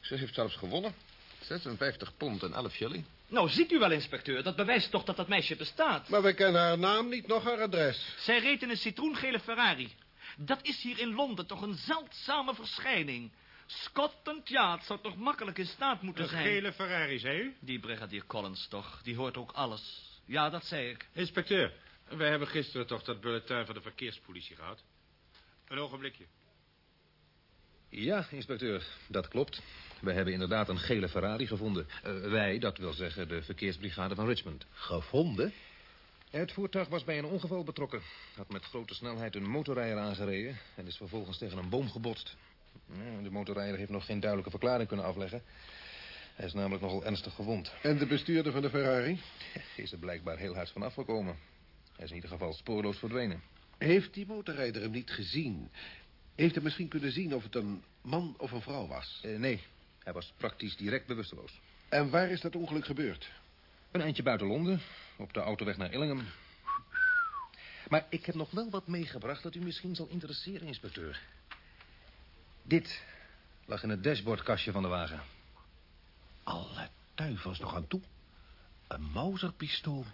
Ze heeft zelfs gewonnen. 56 pond en 11 shilling. Nou, ziet u wel, inspecteur. Dat bewijst toch dat dat meisje bestaat. Maar we kennen haar naam niet, nog haar adres. Zij reed in een citroengele Ferrari. Dat is hier in Londen toch een zeldzame verschijning. Scotland Yard zou toch makkelijk in staat moeten Een zijn... gele Ferrari, zei u? Die brigadier Collins toch, die hoort ook alles. Ja, dat zei ik. Inspecteur, wij hebben gisteren toch dat bulletin van de verkeerspolitie gehad. Een ogenblikje. Ja, inspecteur, dat klopt. We hebben inderdaad een gele Ferrari gevonden. Eh, wij, dat wil zeggen de verkeersbrigade van Richmond. Gevonden? Het voertuig was bij een ongeval betrokken. Had met grote snelheid een motorrijder aangereden... en is vervolgens tegen een boom gebotst. Ja, De motorrijder heeft nog geen duidelijke verklaring kunnen afleggen. Hij is namelijk nogal ernstig gewond. En de bestuurder van de Ferrari? Is er blijkbaar heel hard van afgekomen. Hij is in ieder geval spoorloos verdwenen. Heeft die motorrijder hem niet gezien? Heeft hij misschien kunnen zien of het een man of een vrouw was? Eh, nee, hij was praktisch direct bewusteloos. En waar is dat ongeluk gebeurd? Een eindje buiten Londen, op de autoweg naar Illingham. Maar ik heb nog wel wat meegebracht dat u misschien zal interesseren, inspecteur. Dit lag in het dashboardkastje van de wagen. Alle duivels nog aan toe. Een Mauser-pistool,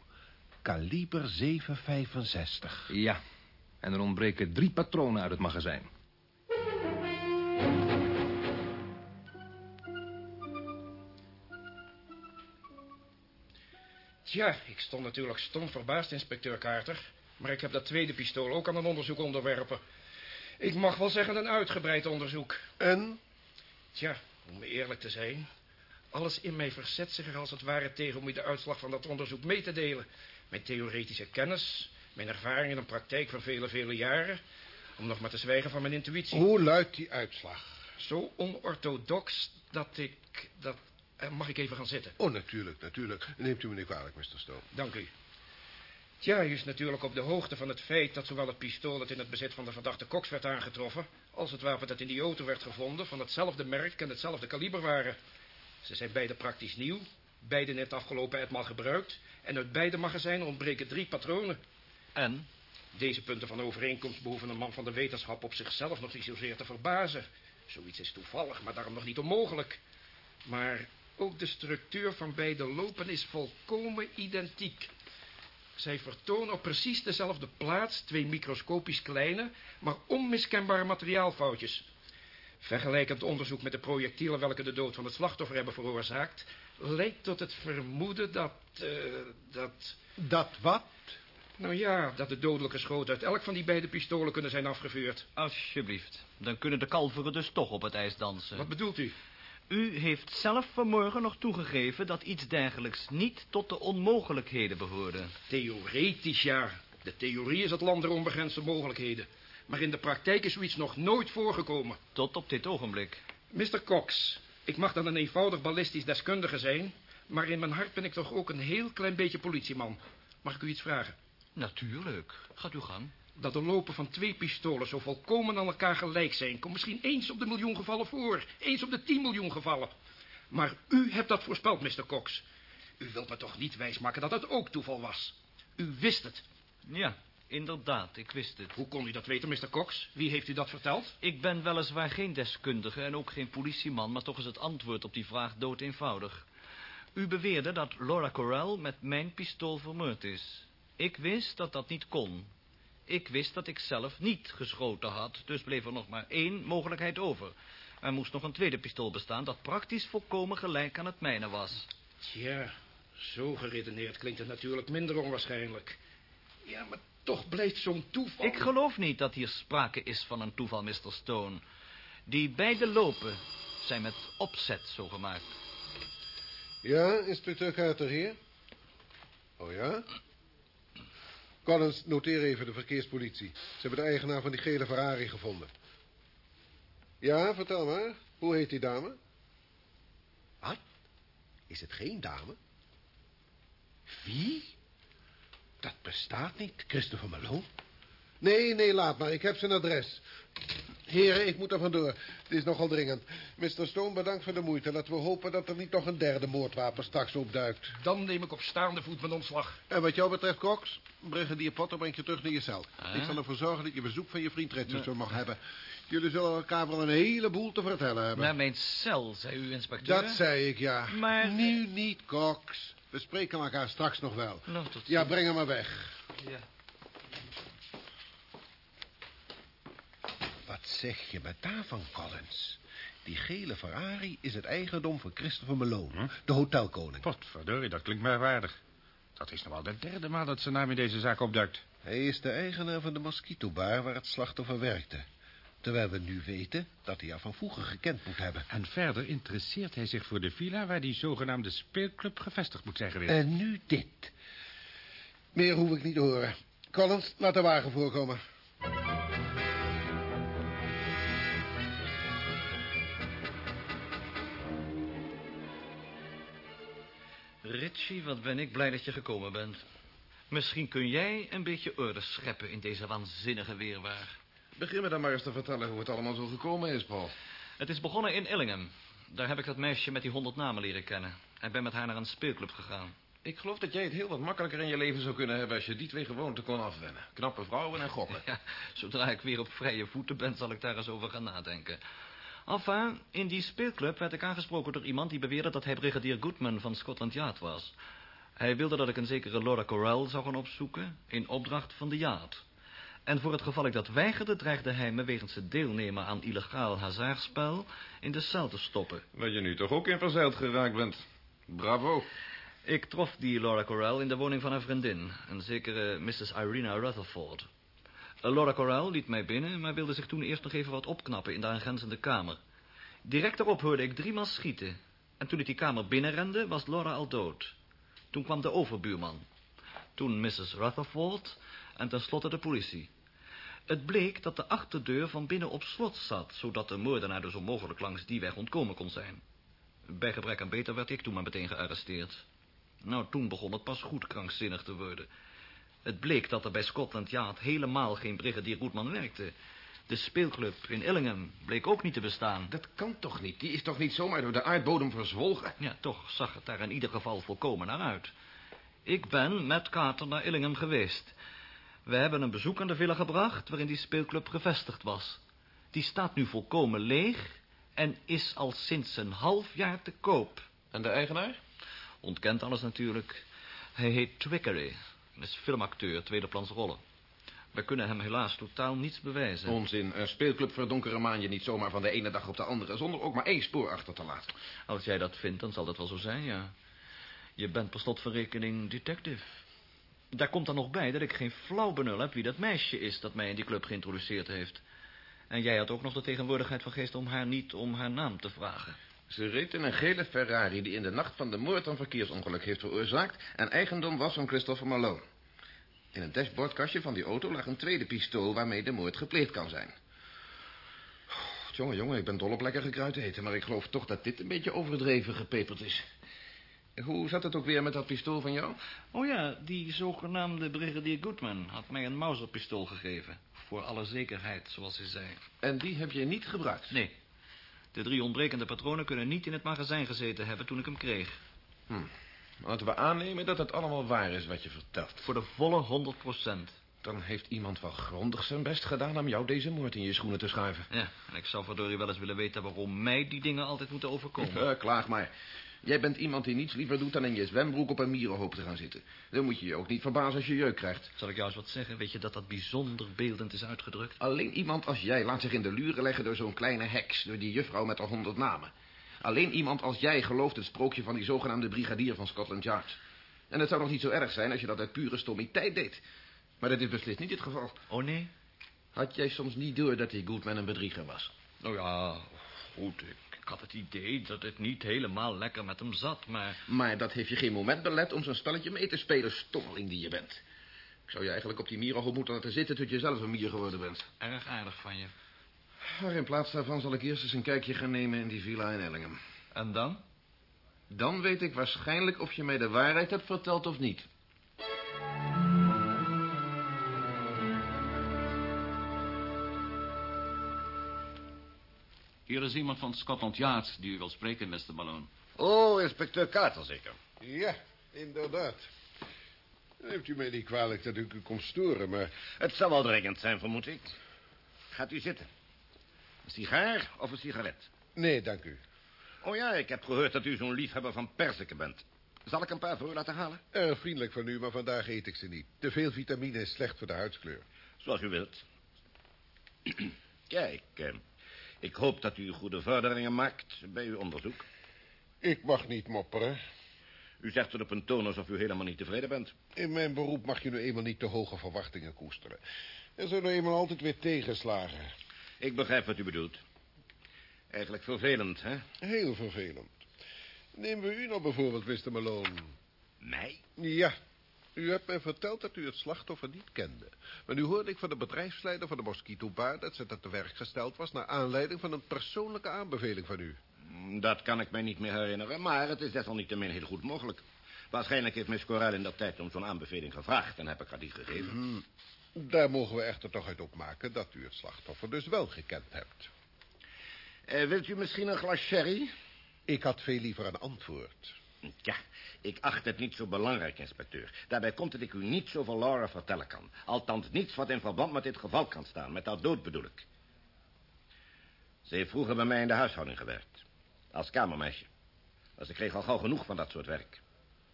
kaliber 765. Ja, en er ontbreken drie patronen uit het magazijn. Tja, ik stond natuurlijk stom verbaasd, inspecteur Carter. Maar ik heb dat tweede pistool ook aan een onderzoek onderwerpen. Ik mag wel zeggen een uitgebreid onderzoek. En? Tja, om eerlijk te zijn... alles in mij verzet zich er als het ware tegen om u de uitslag van dat onderzoek mee te delen. Mijn theoretische kennis, mijn ervaring in een praktijk van vele, vele jaren... om nog maar te zwijgen van mijn intuïtie. Hoe luidt die uitslag? Zo onorthodox dat ik... dat... eh, mag ik even gaan zitten? Oh, natuurlijk, natuurlijk. Neemt u me niet kwalijk, Mr. Stone. Dank u. Tja, u is natuurlijk op de hoogte van het feit dat zowel het pistool dat in het bezit van de verdachte Cox werd aangetroffen... als het wapen dat in die auto werd gevonden van hetzelfde merk en hetzelfde kaliber waren. Ze zijn beide praktisch nieuw, beide net afgelopen etmaal gebruikt... en uit beide magazijnen ontbreken drie patronen. En? Deze punten van overeenkomst behoeven een man van de wetenschap op zichzelf nog niet zozeer te verbazen. Zoiets is toevallig, maar daarom nog niet onmogelijk. Maar ook de structuur van beide lopen is volkomen identiek. Zij vertonen op precies dezelfde plaats twee microscopisch kleine, maar onmiskenbare materiaalfoutjes. Vergelijkend onderzoek met de projectielen welke de dood van het slachtoffer hebben veroorzaakt, leidt tot het vermoeden dat, eh, dat... Dat wat? Nou ja, dat de dodelijke schoten uit elk van die beide pistolen kunnen zijn afgevuurd. Alsjeblieft. Dan kunnen de kalveren dus toch op het ijs dansen. Wat bedoelt u? U heeft zelf vanmorgen nog toegegeven dat iets dergelijks niet tot de onmogelijkheden behoorde. Theoretisch, ja. De theorie is het land der onbegrensde mogelijkheden. Maar in de praktijk is zoiets nog nooit voorgekomen. Tot op dit ogenblik. Mr. Cox, ik mag dan een eenvoudig ballistisch deskundige zijn... maar in mijn hart ben ik toch ook een heel klein beetje politieman. Mag ik u iets vragen? Natuurlijk. Gaat u gang. Dat de lopen van twee pistolen zo volkomen aan elkaar gelijk zijn... komt misschien eens op de miljoen gevallen voor. Eens op de tien miljoen gevallen. Maar u hebt dat voorspeld, Mr. Cox. U wilt me toch niet wijsmaken dat het ook toeval was? U wist het. Ja, inderdaad, ik wist het. Hoe kon u dat weten, Mr. Cox? Wie heeft u dat verteld? Ik ben weliswaar geen deskundige en ook geen politieman... maar toch is het antwoord op die vraag dood eenvoudig. U beweerde dat Laura Corral met mijn pistool vermoord is. Ik wist dat dat niet kon. Ik wist dat ik zelf niet geschoten had, dus bleef er nog maar één mogelijkheid over. Er moest nog een tweede pistool bestaan dat praktisch volkomen gelijk aan het mijne was. Tja, zo geredeneerd klinkt het natuurlijk minder onwaarschijnlijk. Ja, maar toch blijft zo'n toeval... Ik geloof niet dat hier sprake is van een toeval, Mr. Stone. Die beide lopen zijn met opzet zo gemaakt. Ja, inspecteur Carter hier. Oh ja? Collins, noteer even de verkeerspolitie. Ze hebben de eigenaar van die gele Ferrari gevonden. Ja, vertel maar. Hoe heet die dame? Wat? Is het geen dame? Wie? Dat bestaat niet, Christopher Malone. Nee, nee, laat maar. Ik heb zijn adres. Heren, ik moet er vandoor. Het is nogal dringend. Mr. Stone, bedankt voor de moeite. Laten we hopen dat er niet nog een derde moordwapen straks opduikt. Dan neem ik op staande voet mijn ontslag. En wat jou betreft, Cox, brigadier Potter brengt je terug naar je cel. Ik zal ervoor zorgen dat je bezoek van je vriend Richardson mag hebben. Jullie zullen elkaar wel een heleboel te vertellen hebben. Naar mijn cel, zei u, inspecteur. Dat zei ik, ja. Maar... Nu niet, Cox. We spreken elkaar straks nog wel. Nou, tot Ja, breng hem maar weg. Ja. Wat zeg je me daarvan, Collins? Die gele Ferrari is het eigendom van Christopher Malone, de hotelkoning. Potverdorie, dat klinkt merkwaardig. Dat is nog wel de derde maal dat zijn naam in deze zaak opduikt. Hij is de eigenaar van de mosquitobar waar het slachtoffer werkte. Terwijl we nu weten dat hij al van vroeger gekend moet hebben. En verder interesseert hij zich voor de villa... waar die zogenaamde speelclub gevestigd moet zijn geweest. En nu dit. Meer hoef ik niet te horen. Collins, laat de wagen voorkomen. Richie, wat ben ik blij dat je gekomen bent. Misschien kun jij een beetje orde scheppen in deze waanzinnige weerwaar. Begin me dan maar eens te vertellen hoe het allemaal zo gekomen is, Paul. Het is begonnen in Illingham. Daar heb ik dat meisje met die honderd namen leren kennen. En ben met haar naar een speelclub gegaan. Ik geloof dat jij het heel wat makkelijker in je leven zou kunnen hebben... als je die twee gewoonten kon afwennen. Knappe vrouwen en gokken. Ja, zodra ik weer op vrije voeten ben, zal ik daar eens over gaan nadenken. Enfin, in die speelclub werd ik aangesproken door iemand die beweerde dat hij brigadier Goodman van Scotland Yard was. Hij wilde dat ik een zekere Laura Corral zou gaan opzoeken in opdracht van de Yard. En voor het geval ik dat weigerde, dreigde hij me wegens het deelnemen aan illegaal hazardspel in de cel te stoppen. Waar je nu toch ook in verzeild geraakt bent. Bravo. Ik trof die Laura Corral in de woning van haar vriendin, een zekere Mrs. Irina Rutherford. Laura Corral liet mij binnen, maar wilde zich toen eerst nog even wat opknappen in de aangrenzende kamer. Direct daarop hoorde ik driemaal schieten. En toen ik die kamer binnenrende, was Laura al dood. Toen kwam de overbuurman. Toen Mrs. Rutherford en tenslotte de politie. Het bleek dat de achterdeur van binnen op slot zat... zodat de moordenaar dus onmogelijk langs die weg ontkomen kon zijn. Bij gebrek aan beter werd ik toen maar meteen gearresteerd. Nou, toen begon het pas goed krankzinnig te worden. Het bleek dat er bij Scotland Yard helemaal geen brigadier Goedman werkte. De speelclub in Illingham bleek ook niet te bestaan. Dat kan toch niet? Die is toch niet zomaar door de aardbodem verzwolgen? Ja, toch zag het daar in ieder geval volkomen naar uit. Ik ben met Carter naar Illingham geweest. We hebben een bezoek aan de villa gebracht waarin die speelclub gevestigd was. Die staat nu volkomen leeg en is al sinds een half jaar te koop. En de eigenaar? Ontkent alles natuurlijk. Hij heet Twickery. Is filmacteur, tweede plans rollen. We kunnen hem helaas totaal niets bewijzen. Onzin. Een speelclub verdonkeren maan je niet zomaar van de ene dag op de andere... zonder ook maar één spoor achter te laten. Als jij dat vindt, dan zal dat wel zo zijn, ja. Je bent per slot van rekening detective. Daar komt dan nog bij dat ik geen flauw benul heb wie dat meisje is... dat mij in die club geïntroduceerd heeft. En jij had ook nog de tegenwoordigheid van geest om haar niet om haar naam te vragen. Ze reed in een gele Ferrari die in de nacht van de moord een verkeersongeluk heeft veroorzaakt... en eigendom was van Christopher Malone. In het dashboardkastje van die auto lag een tweede pistool... waarmee de moord gepleegd kan zijn. Jongen, jongen, ik ben dol op lekker gekruid eten... maar ik geloof toch dat dit een beetje overdreven gepeperd is. Hoe zat het ook weer met dat pistool van jou? Oh ja, die zogenaamde brigadier Goodman had mij een Mauser-pistool gegeven. Voor alle zekerheid, zoals hij zei. En die heb je niet gebruikt? Nee. De drie ontbrekende patronen kunnen niet in het magazijn gezeten hebben toen ik hem kreeg. Hm. Laten we aannemen dat het allemaal waar is wat je vertelt. Voor de volle 100 procent. Dan heeft iemand wel grondig zijn best gedaan om jou deze moord in je schoenen te schuiven. Ja, en ik zou verdorie wel eens willen weten waarom mij die dingen altijd moeten overkomen. Ja, klaag maar. Jij bent iemand die niets liever doet dan in je zwembroek op een mierenhoop te gaan zitten. Dan moet je je ook niet verbazen als je jeuk krijgt. Zal ik jou eens wat zeggen? Weet je dat dat bijzonder beeldend is uitgedrukt? Alleen iemand als jij laat zich in de luren leggen door zo'n kleine heks... door die juffrouw met de honderd namen. Alleen iemand als jij gelooft het sprookje van die zogenaamde brigadier van Scotland Yard. En het zou nog niet zo erg zijn als je dat uit pure stommiteit deed. Maar dat is beslist niet het geval. Oh, nee? Had jij soms niet door dat die Goodman een bedrieger was? Nou ja, goed, ik had het idee dat het niet helemaal lekker met hem zat, maar... Maar dat heeft je geen moment belet om zo'n spelletje mee te spelen, stommeling die je bent. Ik zou je eigenlijk op die mierenhoop moeten laten zitten tot je zelf een mier geworden bent. Erg aardig van je. Maar in plaats daarvan zal ik eerst eens een kijkje gaan nemen in die villa in Ellingham. En dan? Dan weet ik waarschijnlijk of je mij de waarheid hebt verteld of niet. Hier is iemand van Scotland Yard die u wil spreken, Mr. Malone. Oh, inspecteur Carter zeker? Ja, inderdaad. Neemt u mij niet kwalijk dat ik u kom storen, maar... Het zal wel dringend zijn, vermoed ik. Gaat u zitten. Een sigaar of een sigaret? Nee, dank u. Oh ja, ik heb gehoord dat u zo'n liefhebber van perziken bent. Zal ik een paar voor u laten halen? Erg vriendelijk van u, maar vandaag eet ik ze niet. Te veel vitamine is slecht voor de huidskleur. Zoals u wilt. Kijk, eh, ik hoop dat u goede vorderingen maakt bij uw onderzoek. Ik mag niet mopperen. U zegt het op een toon alsof u helemaal niet tevreden bent. In mijn beroep mag je nu eenmaal niet te hoge verwachtingen koesteren. Er zijn nu eenmaal altijd weer tegenslagen. Ik begrijp wat u bedoelt. Eigenlijk vervelend, hè? Heel vervelend. Nemen we u nou bijvoorbeeld, Mr. Malone. Mij? Ja. U hebt mij verteld dat u het slachtoffer niet kende. Maar nu hoorde ik van de bedrijfsleider van de Mosquito Bar... dat ze dat te werk gesteld was... naar aanleiding van een persoonlijke aanbeveling van u. Dat kan ik mij niet meer herinneren, maar het is desalniettemin heel goed mogelijk. Waarschijnlijk heeft Miss Corel in dat tijd om zo'n aanbeveling gevraagd... en heb ik haar die gegeven. Hmm. Daar mogen we echter toch uit opmaken... dat u het slachtoffer dus wel gekend hebt. Eh, wilt u misschien een glas sherry? Ik had veel liever een antwoord. Ja, ik acht het niet zo belangrijk, inspecteur. Daarbij komt dat ik u niets over Laura vertellen kan. Althans, niets wat in verband met dit geval kan staan. Met haar dood bedoel ik. Ze heeft vroeger bij mij in de huishouding gewerkt. Als kamermeisje. Dus ik kreeg al gauw genoeg van dat soort werk.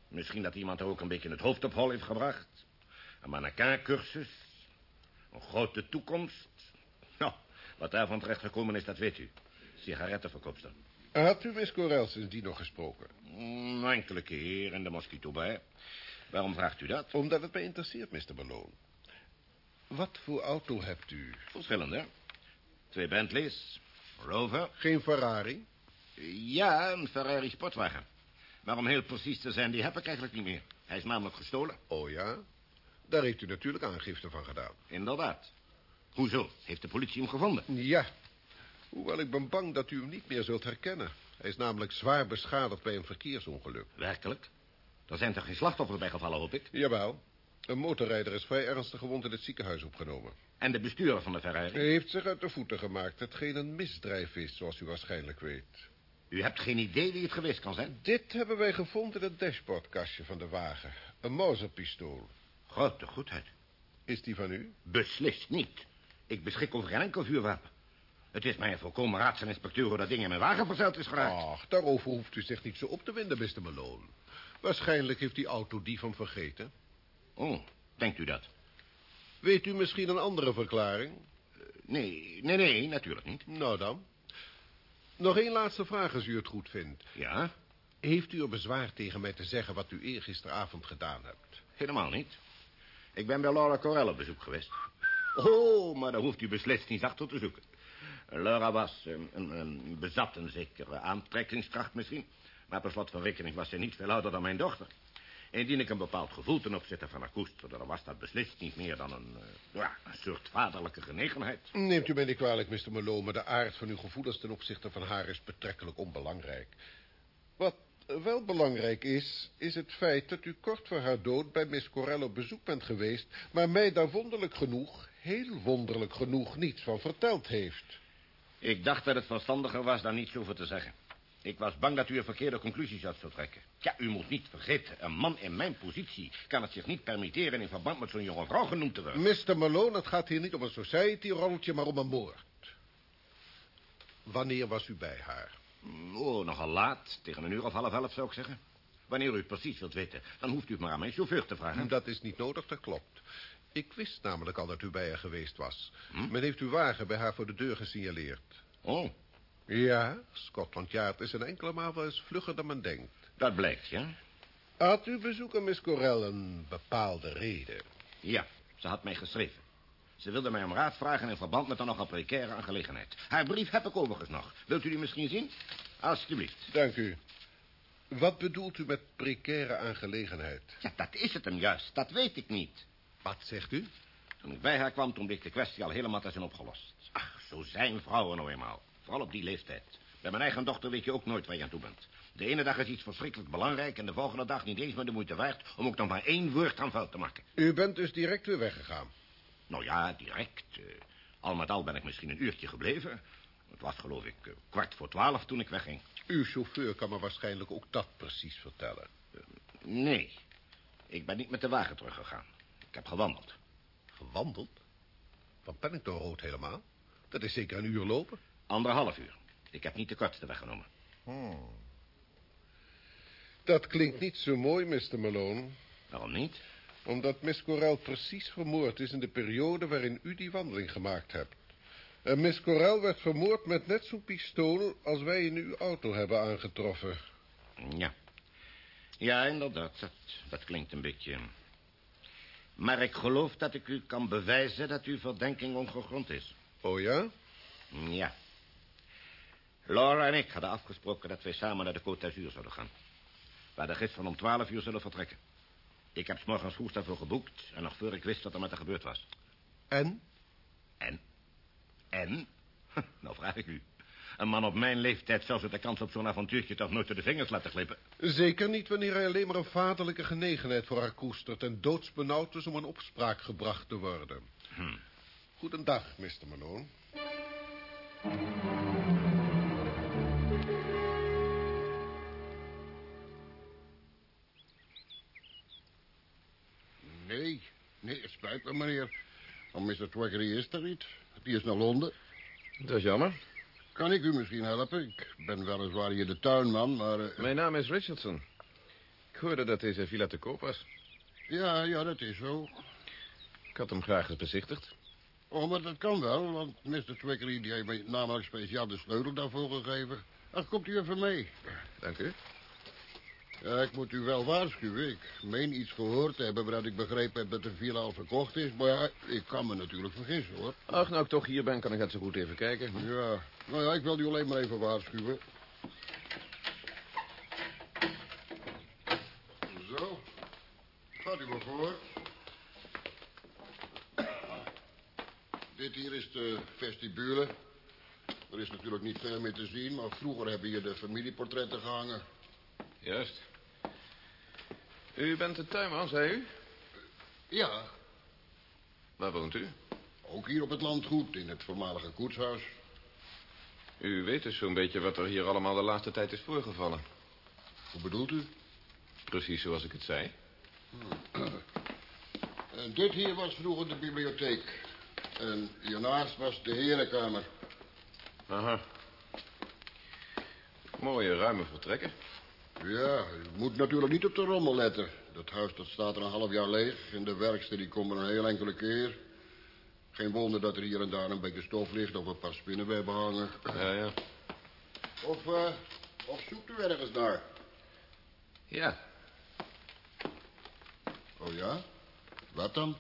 Misschien dat iemand er ook een beetje het hoofd op hol heeft gebracht. Een mannequin-cursus. Een grote toekomst. Nou, wat daarvan terecht gekomen is, dat weet u. Sigarettenverkoopster. Had u Miss Corel sindsdien nog gesproken? Mm, enkele keer in de Mosquito bij. Waarom vraagt u dat? Omdat het mij interesseert, Mr. Malone. Wat voor auto hebt u? Verschillende. Twee Bentleys. Rover. Geen Ferrari? Ja, een Ferrari sportwagen. Maar om heel precies te zijn, die heb ik eigenlijk niet meer. Hij is namelijk gestolen. Oh ja? Daar heeft u natuurlijk aangifte van gedaan. Inderdaad. Hoezo? Heeft de politie hem gevonden? Ja. Hoewel ik ben bang dat u hem niet meer zult herkennen. Hij is namelijk zwaar beschadigd bij een verkeersongeluk. Werkelijk? Er zijn toch geen slachtoffers bij gevallen, hoop ik? Jawel. Een motorrijder is vrij ernstig gewond in het ziekenhuis opgenomen. En de bestuurder van de Ferrari? Hij heeft zich uit de voeten gemaakt. Hetgeen een misdrijf is, zoals u waarschijnlijk weet. U hebt geen idee wie het geweest kan zijn? Dit hebben wij gevonden in het dashboardkastje van de wagen. Een Mauser-pistool. Grote goedheid. Is die van u? Beslist niet. Ik beschik over geen enkel vuurwapen. Het is mij een volkomen raadsel, inspecteur, hoe dat ding in mijn wagen verzeild is geraakt. Ach, daarover hoeft u zich niet zo op te winden, Mr. Malone. Waarschijnlijk heeft die auto die van vergeten. Oh, denkt u dat? Weet u misschien een andere verklaring? Uh, nee, nee, nee, natuurlijk niet. Nou dan. Nog één laatste vraag, als u het goed vindt. Ja? Heeft u er bezwaar tegen mij te zeggen wat u eergisteravond gedaan hebt? Helemaal niet. Ik ben bij Laura Corel op bezoek geweest. Oh, maar daar hoeft u beslist niet achter te zoeken. Laura was, een, bezat een zekere aantrekkingskracht misschien. Maar per slot van rekening was zij niet veel ouder dan mijn dochter. Indien ik een bepaald gevoel ten opzichte van haar koesterde... dan was dat beslist niet meer dan een, eh, ja, een soort vaderlijke genegenheid. Neemt u mij niet kwalijk, Mr. Malone... maar de aard van uw gevoelens ten opzichte van haar is betrekkelijk onbelangrijk. Wat wel belangrijk is, is het feit dat u kort voor haar dood... bij Miss Corell op bezoek bent geweest... maar mij daar wonderlijk genoeg, heel wonderlijk genoeg... niets van verteld heeft. Ik dacht dat het verstandiger was dan niets over te zeggen. Ik was bang dat u een verkeerde conclusies uit zou trekken. Ja, u moet niet vergeten, een man in mijn positie kan het zich niet permitteren in verband met zo'n jonge vrouw genoemd te worden. Mr. Malone, het gaat hier niet om een society-rolletje, maar om een moord. Wanneer was u bij haar? Oh, nogal laat. Tegen een uur of half elf zou ik zeggen. Wanneer u het precies wilt weten, dan hoeft u het maar aan mijn chauffeur te vragen. Dat is niet nodig, dat klopt. Ik wist namelijk al dat u bij haar geweest was. Men heeft uw wagen bij haar voor de deur gesignaleerd. Oh. Ja, Scotland Yard is een enkele maal wel eens vlugger dan men denkt. Dat blijkt, ja. Had uw bezoek aan Miss Corell een bepaalde reden? Ja, ze had mij geschreven. Ze wilde mij om raad vragen in verband met een nogal precaire aangelegenheid. Haar brief heb ik overigens nog. Wilt u die misschien zien? Alsjeblieft. Dank u. Wat bedoelt u met precaire aangelegenheid? Ja, dat is het hem juist. Dat weet ik niet. Wat zegt u? Toen ik bij haar kwam, toen bleek de kwestie al helemaal te zijn opgelost. Ach, zo zijn vrouwen nou eenmaal. Vooral op die leeftijd. Bij mijn eigen dochter weet je ook nooit waar je aan toe bent. De ene dag is iets verschrikkelijk belangrijk... en de volgende dag niet eens meer de moeite waard... om ook nog maar één woord aan vuil te maken. U bent dus direct weer weggegaan? Nou ja, direct. Uh, al met al ben ik misschien een uurtje gebleven. Het was geloof ik uh, kwart voor twaalf toen ik wegging. Uw chauffeur kan me waarschijnlijk ook dat precies vertellen. Uh, nee, ik ben niet met de wagen teruggegaan. Ik heb gewandeld. Gewandeld? Van Pennington Road helemaal? Dat is zeker een uur lopen. Anderhalf uur. Ik heb niet de kortste weggenomen. Hmm. Dat klinkt niet zo mooi, Mr. Malone. Waarom niet? Omdat Miss Corell precies vermoord is in de periode waarin u die wandeling gemaakt hebt. En Miss Corell werd vermoord met net zo'n pistool als wij in uw auto hebben aangetroffen. Ja. Ja, inderdaad. Dat, dat klinkt een beetje... Maar ik geloof dat ik u kan bewijzen dat uw verdenking ongegrond is. Oh ja? Ja. Laura en ik hadden afgesproken dat wij samen naar de Côte d'Azur zouden gaan. Waar de gisteren om twaalf uur zullen vertrekken. Ik heb s morgens vroeg daarvoor geboekt... en nog voor ik wist wat er met haar gebeurd was. En? En? En? Nou vraag ik u. Een man op mijn leeftijd zou zich de kans op zo'n avontuurtje toch nooit door de vingers laten glippen. Zeker niet wanneer hij alleen maar een vaderlijke genegenheid voor haar koestert... en doodsbenauwd is om een opspraak gebracht te worden. Hm. Goedendag, Mr. Malone. Nee, nee, het spijt me, meneer. Maar Mr. Twaggery is er niet. Die is naar Londen. Dat is jammer. Kan ik u misschien helpen? Ik ben weliswaar hier de tuinman, maar... Uh... Mijn naam is Richardson. Ik hoorde dat deze villa te koop was. Ja, ja, dat is zo. Ik had hem graag eens bezichtigd. Oh, maar dat kan wel, want Mr. Twickery die heeft mij namelijk speciaal de sleutel daarvoor gegeven. Ach, komt u even mee. Dank u. Ja, ik moet u wel waarschuwen. Ik meen iets gehoord te hebben waaruit ik begrepen heb dat de villa al verkocht is. Maar ja, ik kan me natuurlijk vergissen, hoor. Ach, nou ik toch hier ben, kan ik net zo goed even kijken. Ja, nou ja, ik wil u alleen maar even waarschuwen. Zo. Gaat u maar voor. Dit hier is de vestibule. Er is natuurlijk niet veel meer te zien, maar vroeger hebben hier de familieportretten gehangen. Juist. U bent de tuinman, zei u? Ja. Waar woont u? Ook hier op het landgoed, in het voormalige koetshuis. U weet dus zo'n beetje wat er hier allemaal de laatste tijd is voorgevallen. Hoe bedoelt u? Precies zoals ik het zei. En dit hier was vroeger de bibliotheek. En hiernaast was de herenkamer. Aha. Mooie, ruime vertrekken. Ja, je moet natuurlijk niet op de rommel letten. Dat huis dat staat er een half jaar leeg. En de werkster die komt er een heel enkele keer. Geen wonder dat er hier en daar een beetje stof ligt of een paar spinnenwebben hangen. Ja, ja. Of, uh, of zoekt u ergens naar? Ja. Oh ja? Wat dan?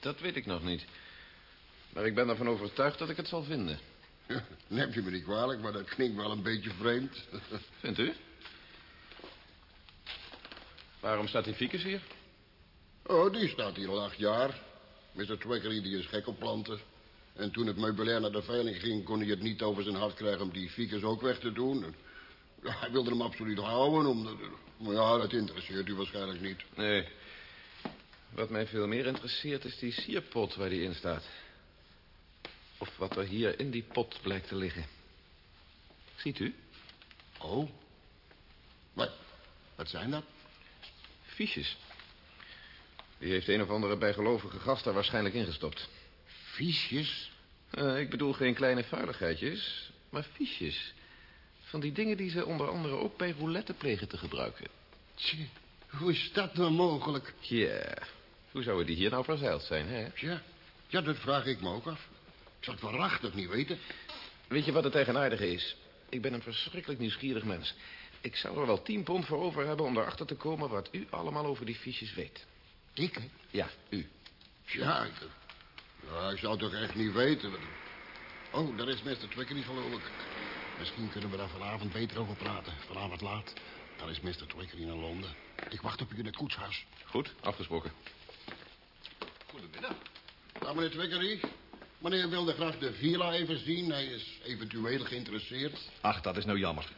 Dat weet ik nog niet. Maar ik ben ervan overtuigd dat ik het zal vinden. Neemt u me niet kwalijk, maar dat klinkt wel een beetje vreemd. Vindt u? Waarom staat die ficus hier? Oh, die staat hier al acht jaar. Mr. Twickery die is gek op planten. En toen het meubilair naar de veiling ging... kon hij het niet over zijn hart krijgen om die ficus ook weg te doen. Hij wilde hem absoluut houden, omdat... Maar ja, dat interesseert u waarschijnlijk niet. Nee. Wat mij veel meer interesseert is die sierpot waar die in staat. Of wat er hier in die pot blijkt te liggen. Ziet u? Oh. Wat, wat zijn dat? Fiches. Die heeft een of andere bijgelovige gast daar waarschijnlijk ingestopt. Fiches? Uh, ik bedoel geen kleine vuiligheidjes, maar fiches. Van die dingen die ze onder andere ook bij roulette plegen te gebruiken. Tje, hoe is dat nou mogelijk? Ja, hoe zouden die hier nou verzeild zijn, hè? Ja, ja, dat vraag ik me ook af. Ik zou het waarachtig niet weten. Weet je wat het eigenaardige is? Ik ben een verschrikkelijk nieuwsgierig mens. Ik zou er wel tien pond voor over hebben om erachter te komen... wat u allemaal over die fiches weet. Ik, hè? Ja, u. Ja, ik, ja, ik zou het toch echt niet weten. Oh, daar is Mr. Twickery, geloof ik. Misschien kunnen we daar vanavond beter over praten. Vanavond laat. Dan is Mr. Twickery naar Londen. Ik wacht op u in het koetshuis. Goed, afgesproken. Goedemiddag. Nou, meneer Twickery. Meneer wilde graag de villa even zien. Hij is eventueel geïnteresseerd. Ach, dat is nou jammer.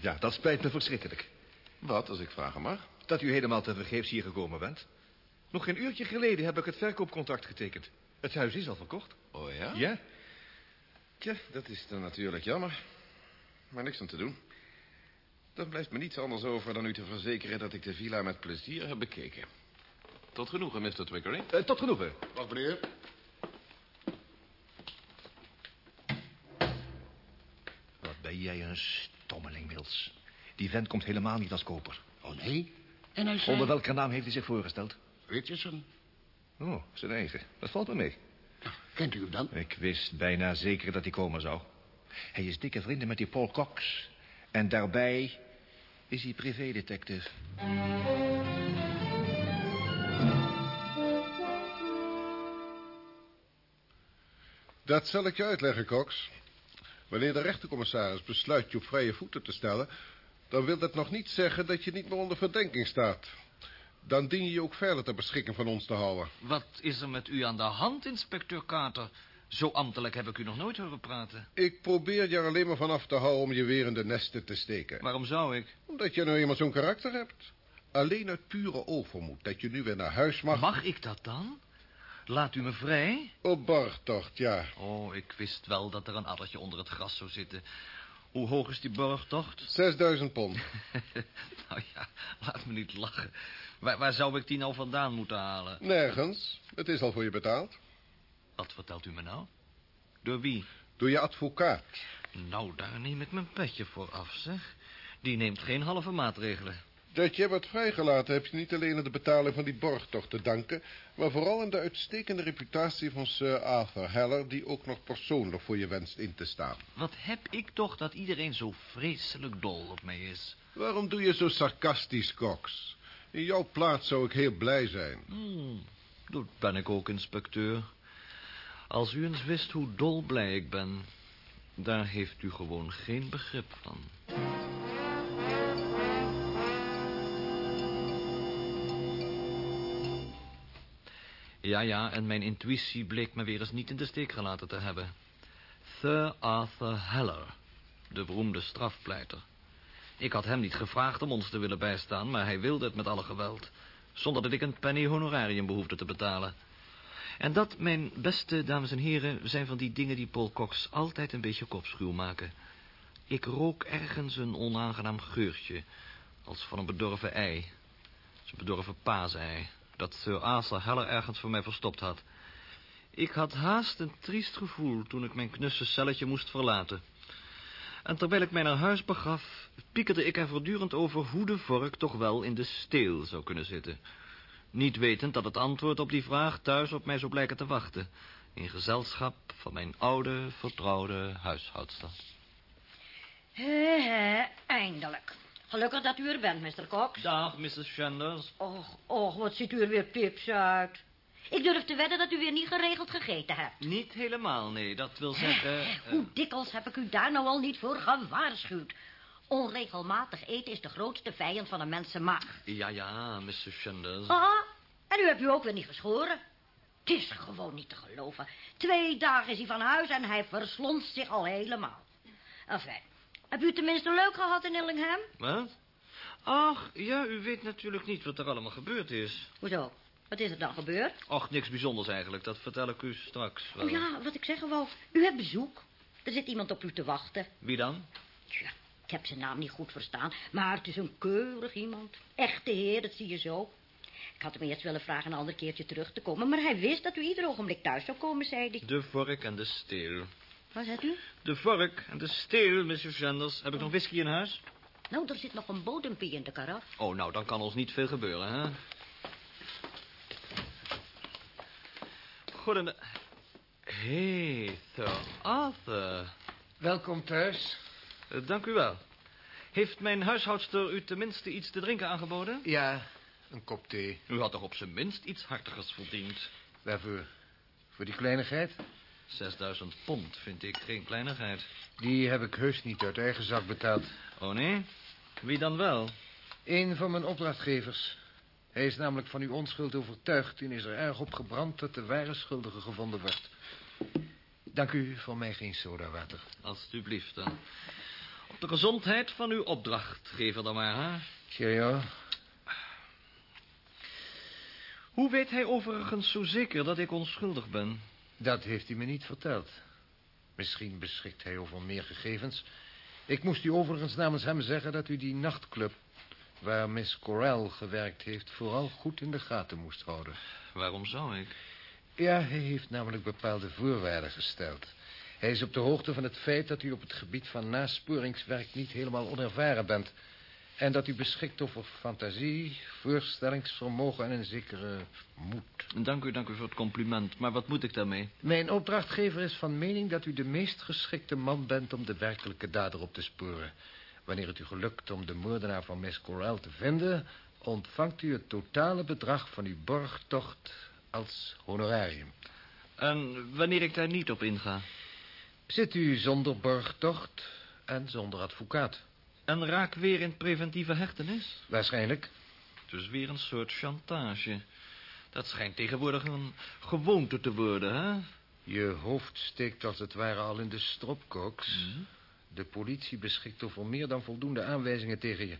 Ja, dat spijt me verschrikkelijk. Wat, als ik vragen mag? Dat u helemaal tevergeefs hier gekomen bent. Nog geen uurtje geleden heb ik het verkoopcontract getekend. Het huis is al verkocht. Oh ja? Ja. Tja, dat is dan natuurlijk jammer. Maar niks aan te doen. Dan blijft me niets anders over dan u te verzekeren... dat ik de villa met plezier heb bekeken. Tot genoegen, Mr. Twickery. Uh, tot genoegen. Wat, meneer? Wat ben jij een stommeling, Mills. Die vent komt helemaal niet als koper. Oh, nee? En hij zei... Onder welke naam heeft hij zich voorgesteld? Richardson. Oh, zijn eigen. Dat valt me mee. Nou, kent u hem dan? Ik wist bijna zeker dat hij komen zou. Hij is dikke vrienden met die Paul Cox. En daarbij is hij privédetective. Dat zal ik je uitleggen, Cox. Wanneer de rechtercommissaris besluit je op vrije voeten te stellen... dan wil dat nog niet zeggen dat je niet meer onder verdenking staat. Dan dien je je ook verder ter beschikking van ons te houden. Wat is er met u aan de hand, inspecteur Carter? Zo ambtelijk heb ik u nog nooit horen praten. Ik probeer je er alleen maar vanaf te houden om je weer in de nesten te steken. Waarom zou ik? Omdat je nou eenmaal zo'n karakter hebt. Alleen uit pure overmoed dat je nu weer naar huis mag. Mag ik dat dan? Laat u me vrij? Op borgtocht, ja. Oh, ik wist wel dat er een addertje onder het gras zou zitten. Hoe hoog is die borgtocht? 6000 pond. nou ja, laat me niet lachen. Waar, waar zou ik die nou vandaan moeten halen? Nergens. Het is al voor je betaald. Wat vertelt u me nou? Door wie? Door je advocaat. Nou, daar neem ik mijn petje voor af, zeg. Die neemt geen halve maatregelen. Dat je wordt vrijgelaten heb je niet alleen aan de betaling van die borgtocht te danken... maar vooral aan de uitstekende reputatie van Sir Arthur Heller... die ook nog persoonlijk voor je wenst in te staan. Wat heb ik toch dat iedereen zo vreselijk dol op mij is? Waarom doe je zo sarcastisch, Cox? In jouw plaats zou ik heel blij zijn. Hmm, dat ben ik ook, inspecteur. Als u eens wist hoe dolblij ik ben... daar heeft u gewoon geen begrip van. Ja, ja, en mijn intuïtie bleek me weer eens niet in de steek gelaten te hebben. Sir Arthur Heller, de beroemde strafpleiter. Ik had hem niet gevraagd om ons te willen bijstaan, maar hij wilde het met alle geweld. Zonder dat ik een penny honorarium behoefde te betalen. En dat, mijn beste dames en heren, zijn van die dingen die Paul Cox altijd een beetje kopschuw maken. Ik rook ergens een onaangenaam geurtje, als van een bedorven ei. Een bedorven paasei, dat Sir Arthur Heller ergens voor mij verstopt had. Ik had haast een triest gevoel toen ik mijn knusse celletje moest verlaten. En terwijl ik mij naar huis begaf, piekerde ik er voortdurend over hoe de vork toch wel in de steel zou kunnen zitten. Niet wetend dat het antwoord op die vraag thuis op mij zou blijken te wachten. In gezelschap van mijn oude, vertrouwde huishoudster. He, eindelijk. Gelukkig dat u er bent, Mr. Cox. Dag, Mrs. Sanders. Och, och, wat ziet u er weer pips uit. Ik durf te wedden dat u weer niet geregeld gegeten hebt. Niet helemaal, nee. Dat wil zeggen... eh, Hoe dikwijls heb ik u daar nou al niet voor gewaarschuwd? Onregelmatig eten is de grootste vijand van een mensenmaag. ja, ja, Mr. Sanders. Ah, en u hebt u ook weer niet geschoren. Het is gewoon niet te geloven. Twee dagen is hij van huis en hij verslonst zich al helemaal. Enfin, heb u tenminste leuk gehad in Illingham? Wat? Ach, ja, u weet natuurlijk niet wat er allemaal gebeurd is. Hoezo? Wat is er dan gebeurd? Och, niks bijzonders eigenlijk. Dat vertel ik u straks wel. Oh ja, wat ik zeggen wou. U hebt bezoek. Er zit iemand op u te wachten. Wie dan? Tja, ik heb zijn naam niet goed verstaan. Maar het is een keurig iemand. Echte heer, dat zie je zo. Ik had hem eerst willen vragen een ander keertje terug te komen... maar hij wist dat u ieder ogenblik thuis zou komen, zei hij. De vork en de steel. Wat zegt u? De vork en de steel, Mr. Sanders. Heb ik nog whisky in huis? Nou, er zit nog een bodempie in de karaf. Oh, nou, dan kan ons niet veel gebeuren, hè? Goeden... Hé, hey, Sir Arthur. Welkom thuis. Eh, dank u wel. Heeft mijn huishoudster u tenminste iets te drinken aangeboden? Ja, een kop thee. U had toch op zijn minst iets hartigers verdiend? Waarvoor? Voor die kleinigheid? 6000 pond vind ik geen kleinigheid. Die heb ik heus niet uit eigen zak betaald. Oh, nee? Wie dan wel? Een van mijn opdrachtgevers. Hij is namelijk van uw onschuld overtuigd... en is er erg op gebrand dat de ware schuldige gevonden wordt. Dank u voor mij geen sodawater. Alsjeblieft dan. Op de gezondheid van uw opdrachtgever dan maar, hè? Cheerio. Hoe weet hij overigens zo zeker dat ik onschuldig ben? Dat heeft hij me niet verteld. Misschien beschikt hij over meer gegevens. Ik moest u overigens namens hem zeggen dat u die nachtclub... waar Miss Corell gewerkt heeft... vooral goed in de gaten moest houden. Waarom zou ik? Ja, hij heeft namelijk bepaalde voorwaarden gesteld. Hij is op de hoogte van het feit dat u op het gebied van nasporingswerk niet helemaal onervaren bent. En dat u beschikt over fantasie, voorstellingsvermogen en een zekere moed. Dank u, dank u voor het compliment. Maar wat moet ik daarmee? Mijn opdrachtgever is van mening dat u de meest geschikte man bent om de werkelijke dader op te sporen. Wanneer het u gelukt om de moordenaar van Miss Corell te vinden... ontvangt u het totale bedrag van uw borgtocht als honorarium. En wanneer ik daar niet op inga? Zit u zonder borgtocht en zonder advocaat. En raak weer in preventieve hechtenis? Waarschijnlijk. Dus weer een soort chantage. Dat schijnt tegenwoordig een gewoonte te worden, hè? Je hoofd steekt als het ware al in de stropkoks. Mhm. De politie beschikt over meer dan voldoende aanwijzingen tegen je.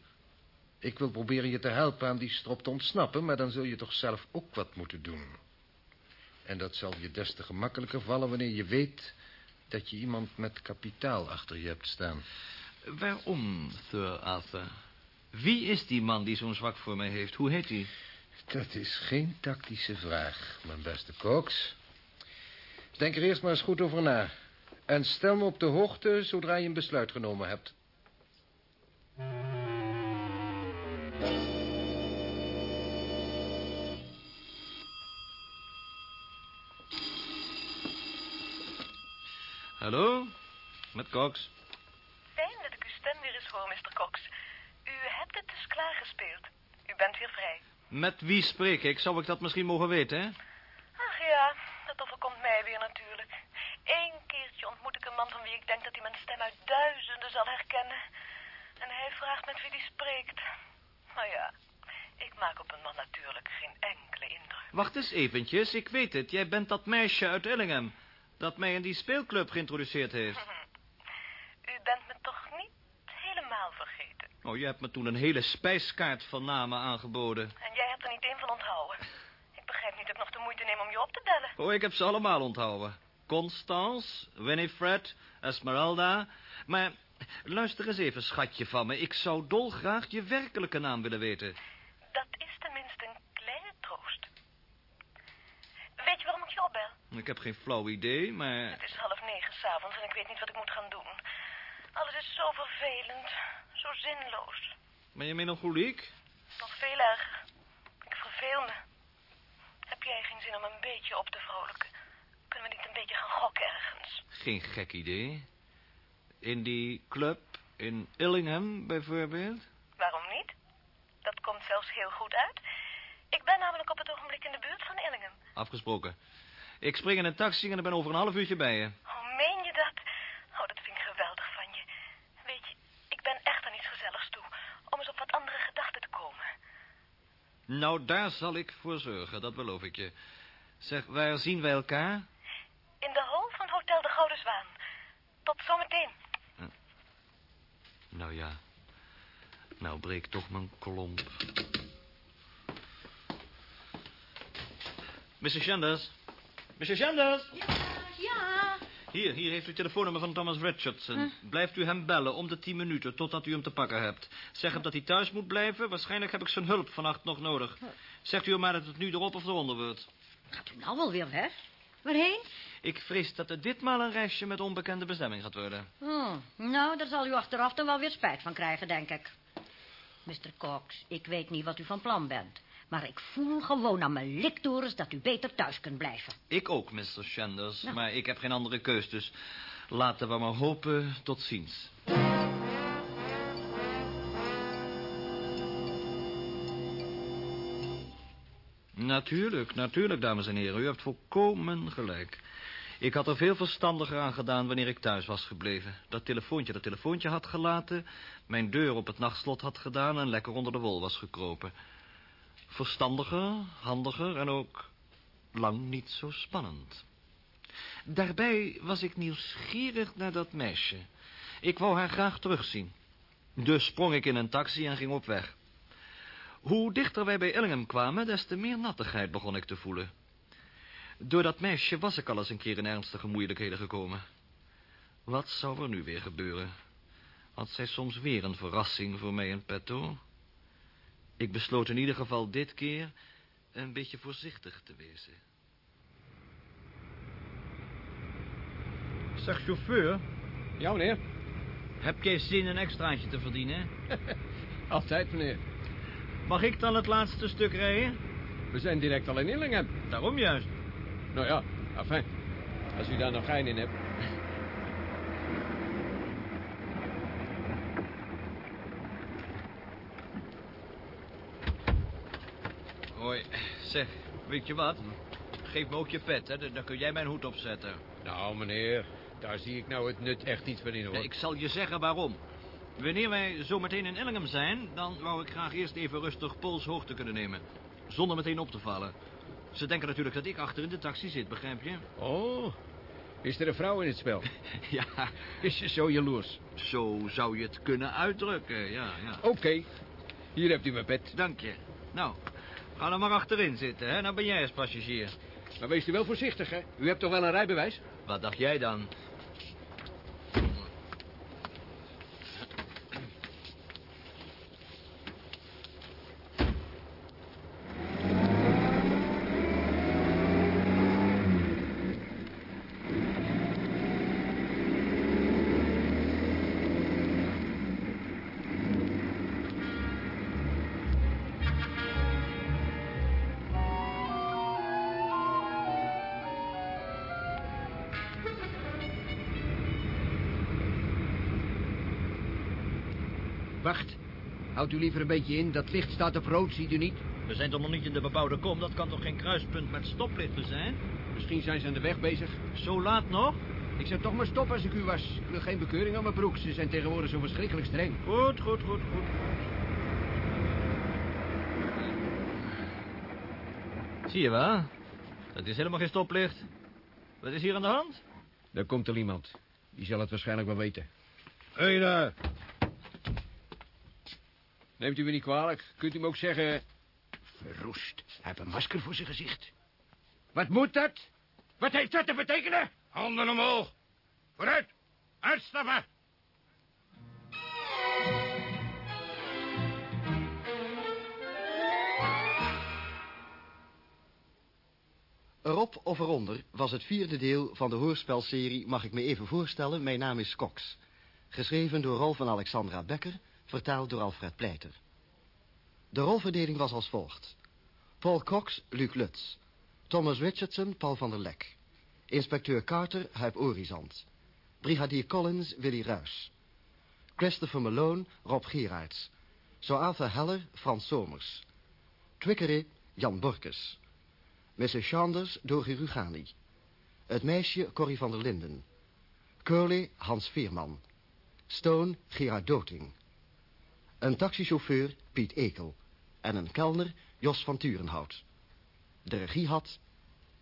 Ik wil proberen je te helpen aan die strop te ontsnappen... maar dan zul je toch zelf ook wat moeten doen. En dat zal je des te gemakkelijker vallen wanneer je weet... dat je iemand met kapitaal achter je hebt staan. Waarom, Sir Arthur? Wie is die man die zo'n zwak voor mij heeft? Hoe heet hij? Dat is geen tactische vraag, mijn beste Cox. Denk er eerst maar eens goed over na. En stel me op de hoogte zodra je een besluit genomen hebt. Hallo? Met Cox. Fijn dat ik uw stem weer eens hoor, Mr. Cox. U hebt het dus klaargespeeld. U bent weer vrij. Met wie spreek ik? Zou ik dat misschien mogen weten, hè? Ach ja, dat overkomt mij weer natuurlijk. Eén keertje ontmoet ik een man van wie ik denk dat hij mijn stem uit duizenden zal herkennen. En hij vraagt met wie die spreekt. Nou ja, ik maak op een man natuurlijk geen enkele indruk. Wacht eens eventjes, ik weet het. Jij bent dat meisje uit Illingham... dat mij in die speelclub geïntroduceerd heeft. U bent me toch niet helemaal vergeten. Oh, je hebt me toen een hele spijskaart van namen aangeboden. En jij hebt er niet één van onthouden. Ik begrijp niet dat ik nog de moeite neem om je op te bellen. Oh, ik heb ze allemaal onthouden. Constance, Winifred, Esmeralda. Maar luister eens even, schatje van me. Ik zou dolgraag je werkelijke naam willen weten. Dat is tenminste een kleine troost. Weet je waarom ik je opbel? Ik heb geen flauw idee, maar... Het is half negen s'avonds en ik weet niet wat ik moet gaan doen. Alles is zo vervelend, zo zinloos. Ben je melancholiek? Nog veel erger. Ik verveel me. Heb jij geen zin om een beetje op te vrolijken? Kunnen we niet een beetje gaan gokken ergens? Geen gek idee. In die club in Illingham, bijvoorbeeld? Waarom niet? Dat komt zelfs heel goed uit. Ik ben namelijk op het ogenblik in de buurt van Illingham. afgesproken. Ik spring in een taxi en ik ben over een half uurtje bij je. Oh, je dat? Oh, dat vind ik geweldig van je. Weet je, ik ben echt aan iets gezelligs toe. Om eens op wat andere gedachten te komen. Nou, daar zal ik voor zorgen, dat beloof ik je. Zeg, waar zien wij elkaar? In de hal van Hotel de Gouden Zwaan. Tot zometeen. Nou ja. Nou, breek toch mijn klomp. Mr. Sanders. Mr. Sanders. Ja, Hier, hier heeft u het telefoonnummer van Thomas Richardson. Blijft u hem bellen om de tien minuten totdat u hem te pakken hebt. Zeg hem dat hij thuis moet blijven. Waarschijnlijk heb ik zijn hulp vannacht nog nodig. Zegt u hem maar dat het nu erop of eronder wordt. gaat u nou wel weer weg? Waarheen? Ik vrees dat het ditmaal een reisje met onbekende bestemming gaat worden. Oh, nou, daar zal u achteraf dan wel weer spijt van krijgen, denk ik. Mr. Cox, ik weet niet wat u van plan bent. Maar ik voel gewoon aan mijn liktorens dat u beter thuis kunt blijven. Ik ook, Mr. Sanders. Maar ik heb geen andere keus, dus laten we maar hopen tot ziens. Natuurlijk, natuurlijk, dames en heren. U hebt volkomen gelijk. Ik had er veel verstandiger aan gedaan wanneer ik thuis was gebleven. Dat telefoontje dat telefoontje had gelaten... mijn deur op het nachtslot had gedaan... en lekker onder de wol was gekropen. Verstandiger, handiger en ook lang niet zo spannend. Daarbij was ik nieuwsgierig naar dat meisje. Ik wou haar graag terugzien. Dus sprong ik in een taxi en ging op weg. Hoe dichter wij bij Ellingham kwamen, des te meer nattigheid begon ik te voelen. Door dat meisje was ik al eens een keer in ernstige moeilijkheden gekomen. Wat zou er nu weer gebeuren? Had zij soms weer een verrassing voor mij in petto? Ik besloot in ieder geval dit keer een beetje voorzichtig te wezen. Zeg, chauffeur. Ja, meneer. Heb jij zin een extraatje te verdienen? Altijd, meneer. Mag ik dan het laatste stuk rijden? We zijn direct al in Illingen. Daarom juist. Nou ja, afijn. Als u daar nog gein in hebt. Zeg, weet je wat? Geef me ook je pet, hè? Dan kun jij mijn hoed opzetten. Nou, meneer, daar zie ik nou het nut echt niet van in, hoor. Ik zal je zeggen waarom. Wanneer wij zo meteen in Ellingham zijn... dan wou ik graag eerst even rustig polshoogte kunnen nemen. Zonder meteen op te vallen. Ze denken natuurlijk dat ik achter in de taxi zit, begrijp je? Oh, is er een vrouw in het spel? ja. Is je zo jaloers? Zo zou je het kunnen uitdrukken, ja, ja. Oké, hier hebt u mijn pet. Dank je. Nou, ga dan maar achterin zitten, hè? Nou ben jij als passagier. Maar wees u wel voorzichtig, hè? U hebt toch wel een rijbewijs? Wat dacht jij dan? Houdt u liever een beetje in. Dat licht staat op rood, ziet u niet? We zijn toch nog niet in de bebouwde kom? Dat kan toch geen kruispunt met stoplichten zijn? Misschien zijn ze aan de weg bezig. Zo laat nog? Ik zou toch maar stoppen als ik u was. Ik wil geen bekeuring aan mijn broek. Ze zijn tegenwoordig zo verschrikkelijk streng. Goed, goed, goed, goed. Zie je wel? Het is helemaal geen stoplicht. Wat is hier aan de hand? Daar komt er iemand. Die zal het waarschijnlijk wel weten. Hé hey daar. Neemt u me niet kwalijk. Kunt u me ook zeggen... Verroest. Hij heeft een masker voor zijn gezicht. Wat moet dat? Wat heeft dat te betekenen? Handen omhoog. Vooruit. Uitstappen. Erop of eronder was het vierde deel van de hoorspelserie Mag ik me even voorstellen, mijn naam is Cox. Geschreven door Rolf en Alexandra Becker, vertaald door Alfred Pleiter. De rolverdeling was als volgt. Paul Cox, Luc Lutz. Thomas Richardson, Paul van der Lek. Inspecteur Carter, Huip Orizant. Brigadier Collins, Willy Ruys. Christopher Malone, Rob Gerards. Zo Heller, Frans Somers. Twickery, Jan Borkes. Mrs. Chanders, Dori Rugani. Het meisje Corrie van der Linden. Curly, Hans Veerman. Stone, Gerard Doting. Een taxichauffeur, Piet Ekel. En een kelner, Jos van Turenhout. De regie had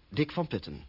Dick van Putten.